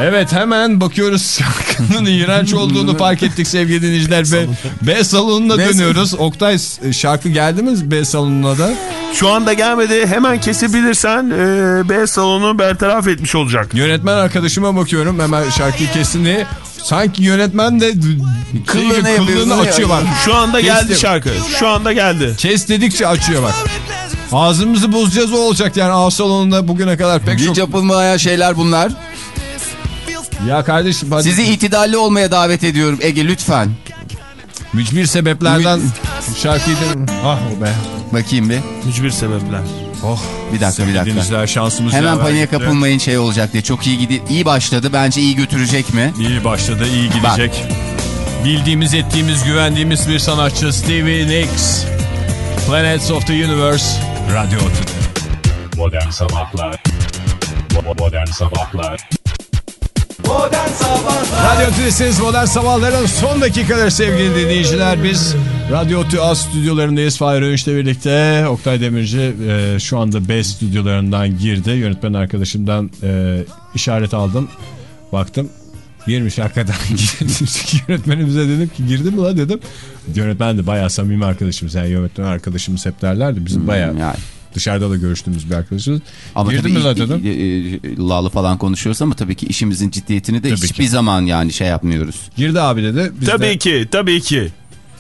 Evet hemen bakıyoruz [LAUGHS] şarkının iğrenç olduğunu fark ettik sevgili dinleyiciler. B, B salonuna dönüyoruz. Oktay şarkı geldi mi B salonuna da? Şu anda gelmedi. Hemen kesebilirsen e, B salonu bertaraf etmiş olacak. Yönetmen arkadaşıma bakıyorum hemen şarkıyı kesin diye. Sanki yönetmen de Kıllığını kıllığını, açıyor bak. Şu anda geldi Kestim. şarkı. Şu anda geldi. Kes dedikçe açıyor bak. Ağzımızı bozacağız o olacak yani A salonunda bugüne kadar pek çok. Hiç yapılmayan şeyler bunlar. Ya kardeşim hadi. Sizi itidalli olmaya davet ediyorum Ege lütfen. mücbir sebeplerden şarkıyı da... Ah be. Bakayım bir. Mücbir sebepler. Oh. Bir dakika bir dakika. Şansımız Hemen paniğe gitti. kapılmayın şey olacak diye. Çok iyi gidi iyi başladı. Bence iyi götürecek mi? İyi başladı iyi gidecek. Bildiğimiz ettiğimiz güvendiğimiz bir sanatçı Stevie Nicks. Planets of the Universe. Radyo. Modern Sabahlar Modern Sabahlar Modern Sabahlar Radyo Tülesi'niz Modern Sabahların son dakikaları sevgili dinleyiciler. Biz Radyo Tü A stüdyolarındayız. Fahir Öğünç'le birlikte. Oktay Demirci e, şu anda B stüdyolarından girdi. Yönetmen arkadaşımdan e, işaret aldım. Baktım. Girmiş hakikaten [LAUGHS] girdi. Yönetmenimize dedim ki girdi mi la dedim. Yönetmen de bayağı samimi arkadaşımız. Yani yönetmen arkadaşımız hep derlerdi. Bizim bayağı Yani. Dışarıda da görüştüğümüz bir arkadaşımız. Ama girdi mi i- Lağlı falan konuşuyoruz ama tabii ki işimizin ciddiyetini de Tabii hiçbir ki. zaman yani şey yapmıyoruz. Girdi abi dedi. Biz Tabii de, ki, tabii ki.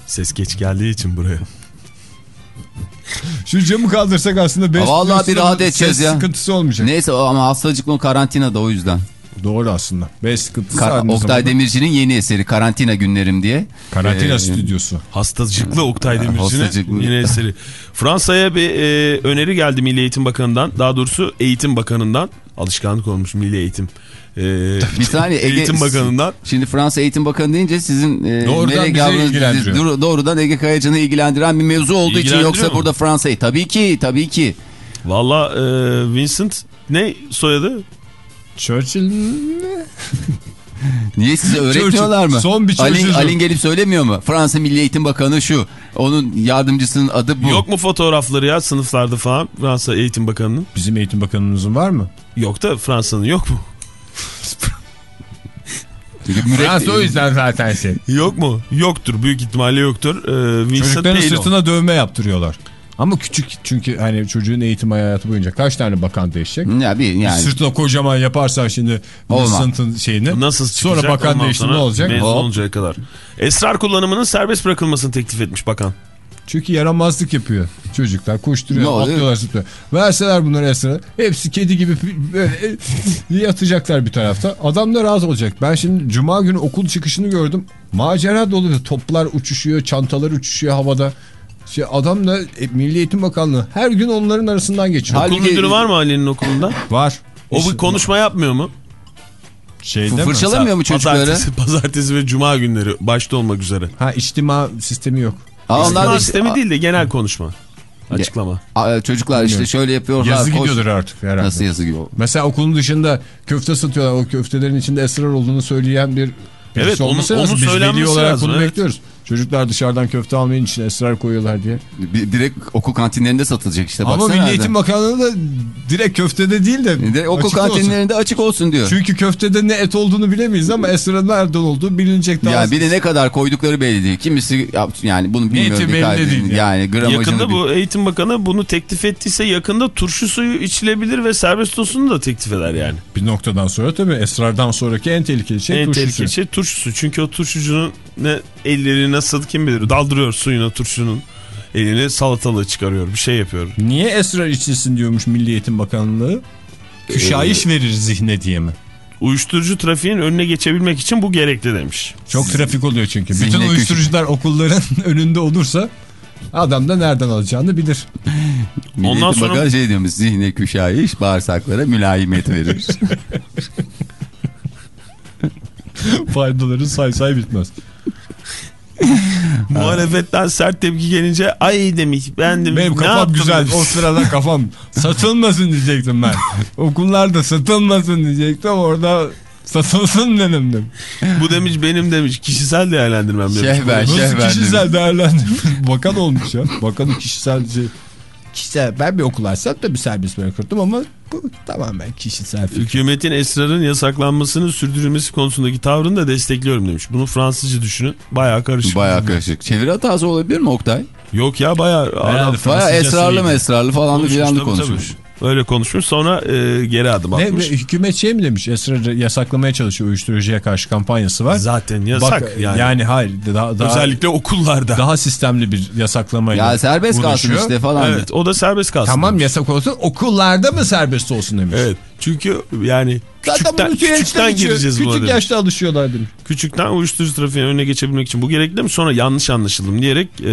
Ses geç geldiği için buraya. Şu camı kaldırsak aslında B Aa, vallahi bir rahat edeceğiz ses ya. sıkıntısı olmayacak. Neyse ama hastacıklı o karantinada o yüzden. Doğru aslında. B sıkıntısı Kar- Oktay zamanda. Demirci'nin yeni eseri Karantina Günlerim diye. Karantina Ee, stüdyosu. Hastacıklı Oktay Demirci'nin yeni [LAUGHS] eseri. Fransa'ya bir e, öneri geldi Milli Eğitim Bakanı'ndan. Daha doğrusu Eğitim Bakanı'ndan. Alışkanlık olmuş Milli Eğitim. E, Bir saniye Ege, Eğitim Bakanı'ndan. Şimdi Fransa Eğitim Bakanı deyince sizin e, Doğrudan nereye doğru- doğrudan Ege Kayacan'ı ilgilendiren bir mevzu olduğu için yoksa mu? burada Fransa'yı tabii ki tabii ki. Valla e, Vincent ne soyadı? Churchill [LAUGHS] Niye size öğretmiyorlar Çocuk, mı? son bir Alin. Alin gelip söylemiyor mu? Fransa Milli Eğitim Bakanı şu. Onun yardımcısının adı bu. Yok mu fotoğrafları ya sınıflarda falan Fransa Eğitim Bakanı'nın? bizim eğitim bakanımızın var mı? Yok da Fransa'nın yok mu? [LAUGHS] Fransa o yüzden zaten şey. Yok mu? Yoktur. Büyük ihtimalle yoktur. Ee, Vincent Çocukların sırtına dövme yaptırıyorlar. Ama küçük çünkü hani çocuğun eğitim hayatı boyunca kaç tane bakan değişecek? Ya bir yani. Sırtına kocaman yaparsan şimdi. Vincent'ın şeyini. Nasıl Sonra çıkacak? bakan Ondan değişti ne sonra olacak? Mezun Hop. oluncaya kadar. Esrar kullanımının serbest bırakılmasını teklif etmiş bakan. Çünkü yaramazlık yapıyor çocuklar. Koşturuyor, atlıyorlar, zıplıyor. Verseler bunları esra. Hepsi kedi gibi böyle yatacaklar bir tarafta. Adam da rahat olacak. Ben şimdi cuma günü okul çıkışını gördüm. Macera dolu. Toplar uçuşuyor, çantalar uçuşuyor havada. Şey, adam da e, Milli Eğitim Bakanlığı her gün onların arasından geçiyor. Halbuki- Okul müdürü var mı Ali'nin okulunda? Var. O bir konuşma yapmıyor mu? Şeyde mi? Fırçalamıyor mu çocukları? Pazartesi, [LAUGHS] pazartesi ve cuma günleri başta olmak üzere. Ha içtima sistemi yok. Aa, onlar İstikrar da sistemi değil de genel konuşma. Açıklama. Aa, çocuklar işte şöyle yapıyorlar. Yazı koş- gidiyordur artık herhalde. Nasıl yazı gidiyor? Mesela okulun dışında köfte satıyorlar. O köftelerin içinde esrar olduğunu söyleyen bir Evet, birisi onun- olması onun lazım. Biz söylenmesi olarak lazım, bunu evet. bekliyoruz. Çocuklar dışarıdan köfte almayın içine esrar koyuyorlar diye. Bir- Direkt okul kantinlerinde satılacak işte. Ama Milli. Eğitim Bakanlığı da direkt köftede değil de Direkt okul açık olsun. kantinlerinde açık olsun diyor. Çünkü köftede ne et olduğunu bilemeyiz ama esrarın nereden olduğu bilinecek daha. Ya bir de ne kadar koydukları belli değil. Kimisi yani bunu bilmiyor. Dikkat belli değil Yani gramajını Yakında bu eğitim bakanı bunu teklif ettiyse yakında turşu suyu içilebilir ve serbest olsun da teklif eder yani. Bir noktadan sonra tabii esrardan sonraki en tehlikeli şey en turşusu. tehlikeli şey turşu suyu. Çünkü o turşucunun ne elleri nasıl kim bilir daldırıyor suyuna turşunun elini salatalığı çıkarıyor bir şey yapıyor. Niye esrar içilsin diyormuş Milli Eğitim Bakanlığı? Küşayiş verir zihne diye mi? Uyuşturucu trafiğin önüne geçebilmek için bu gerekli demiş. Çok trafik oluyor çünkü. Zihne Bütün küçük. uyuşturucular okulların [LAUGHS] önünde olursa adam da nereden alacağını bilir. [LAUGHS] Milli Ondan Eğitim sonra- Bakanı şey diyormuş. Zihne küşayiş bağırsaklara mülayimet verir. [LAUGHS] Faydaları say say bitmez. [LAUGHS] Muhalefetten sert tepki gelince ay demiş ben demiş Benim kafam güzel. demiş. O sırada kafam [LAUGHS] satılmasın diyecektim ben. Okullarda satılmasın diyecektim. Orada satılsın dedim. dedim. Bu demiş benim demiş kişisel değerlendirmem demiş. Şehber Nasıl şehber. kişisel değerlendirme? Bakan olmuş ya. Bakanın kişisel şey. Kişisel, ben bir okul açsam da bir serbest bırakırdım ama bu tamamen kişisel fikir. Hükümetin esrarın yasaklanmasının sürdürülmesi konusundaki tavrını da destekliyorum demiş. Bunu Fransızca düşünün. Bayağı karışık. Bayağı karışık. Çeviri hatası olabilir mi Oktay? Yok ya bayağı adam Bayağı Fransızcası esrarlı mı esrarlı falan da konuşmuş, tabii, tabii. konuşmuş. Öyle konuşmuş sonra e, geri adım Ne, atmış. hükümet şey mi demiş esrarı yasaklamaya çalışıyor uyuşturucuya karşı kampanyası var. Zaten yasak Bak, yani. yani. hayır daha, daha, Özellikle okullarda. daha sistemli bir yasaklamayla Ya serbest kalsın uğraşıyor. işte falan. Evet o da serbest kalsın. Tamam demiş. yasak olsun okullarda mı serbest olsun demiş. Evet çünkü yani küçükten, küçükten gireceğiz buna Küçük yaşta alışıyorlar demiş. Küçükten uyuşturucu trafiğinin önüne geçebilmek için bu gerekli mi? Sonra yanlış anlaşıldım diyerek. E,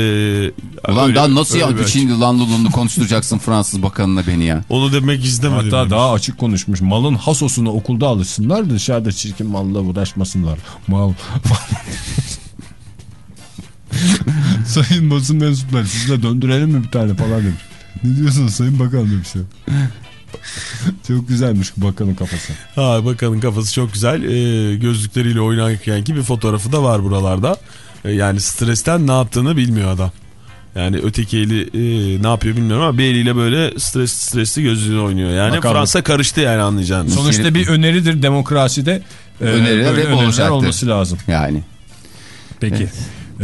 Ulan öyle- daha nasıl ya şimdi lanlı lunlu konuşturacaksın Fransız bakanına beni ya. Onu demek istemedim. Hatta demiş. daha açık konuşmuş. Malın hasosunu okulda alışsınlar dışarıda çirkin malla uğraşmasınlar. Mal. [LAUGHS] Sayın basın mensupları size döndürelim mi bir tane falan demiş. Ne diyorsunuz Sayın Bakan demiş ya. [LAUGHS] Çok güzelmiş bakanın kafası. Ha bakalım kafası çok güzel. Ee, gözlükleriyle oynarken ki bir fotoğrafı da var buralarda. Ee, yani stresten ne yaptığını bilmiyor adam. Yani öteki eli e, ne yapıyor bilmiyorum ama bir eliyle böyle stres stresli gözlüğünü oynuyor. Yani Bakalım. Fransa karıştı yani anlayacağınız. Sonuçta bir öneridir demokraside. e, Öneriler olacaktır. olması lazım. Yani. Peki.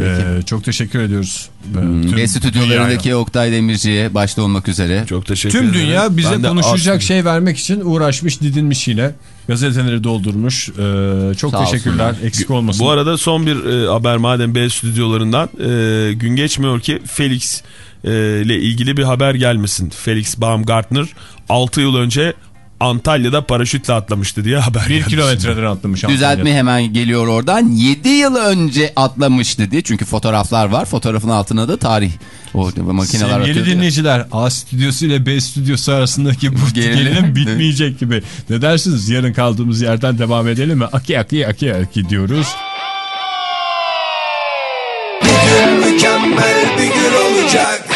Ee, çok teşekkür ediyoruz. Ee, Hmm, tüm Ve stüdyolarındaki dünyaya. Oktay Demirci'ye başta olmak üzere. Çok teşekkür Tüm ederim. dünya bize Ben konuşacak şey vermek için uğraşmış didinmiş yine. Gazeteleri doldurmuş. Ee, çok Sağ teşekkürler. olsunlar. Eksik olmasın. Bu arada son bir e, haber madem B stüdyolarından e, gün geçmiyor ki Felix e, ile ilgili bir haber gelmesin. Felix Baumgartner 6 yıl önce Antalya'da paraşütle atlamıştı diye haber bir kilometreden atlamış. Düzeltme Antalya'da. hemen geliyor oradan. 7 yıl önce atlamış dedi. Çünkü fotoğraflar var. Fotoğrafın altına da tarih. O makineler Sevgili dinleyiciler A stüdyosu ile B stüdyosu arasındaki bu Gerilim. bitmeyecek gibi. Ne dersiniz yarın kaldığımız yerden devam edelim mi? Aki aki aki aki diyoruz. Mükemmel bir gün olacak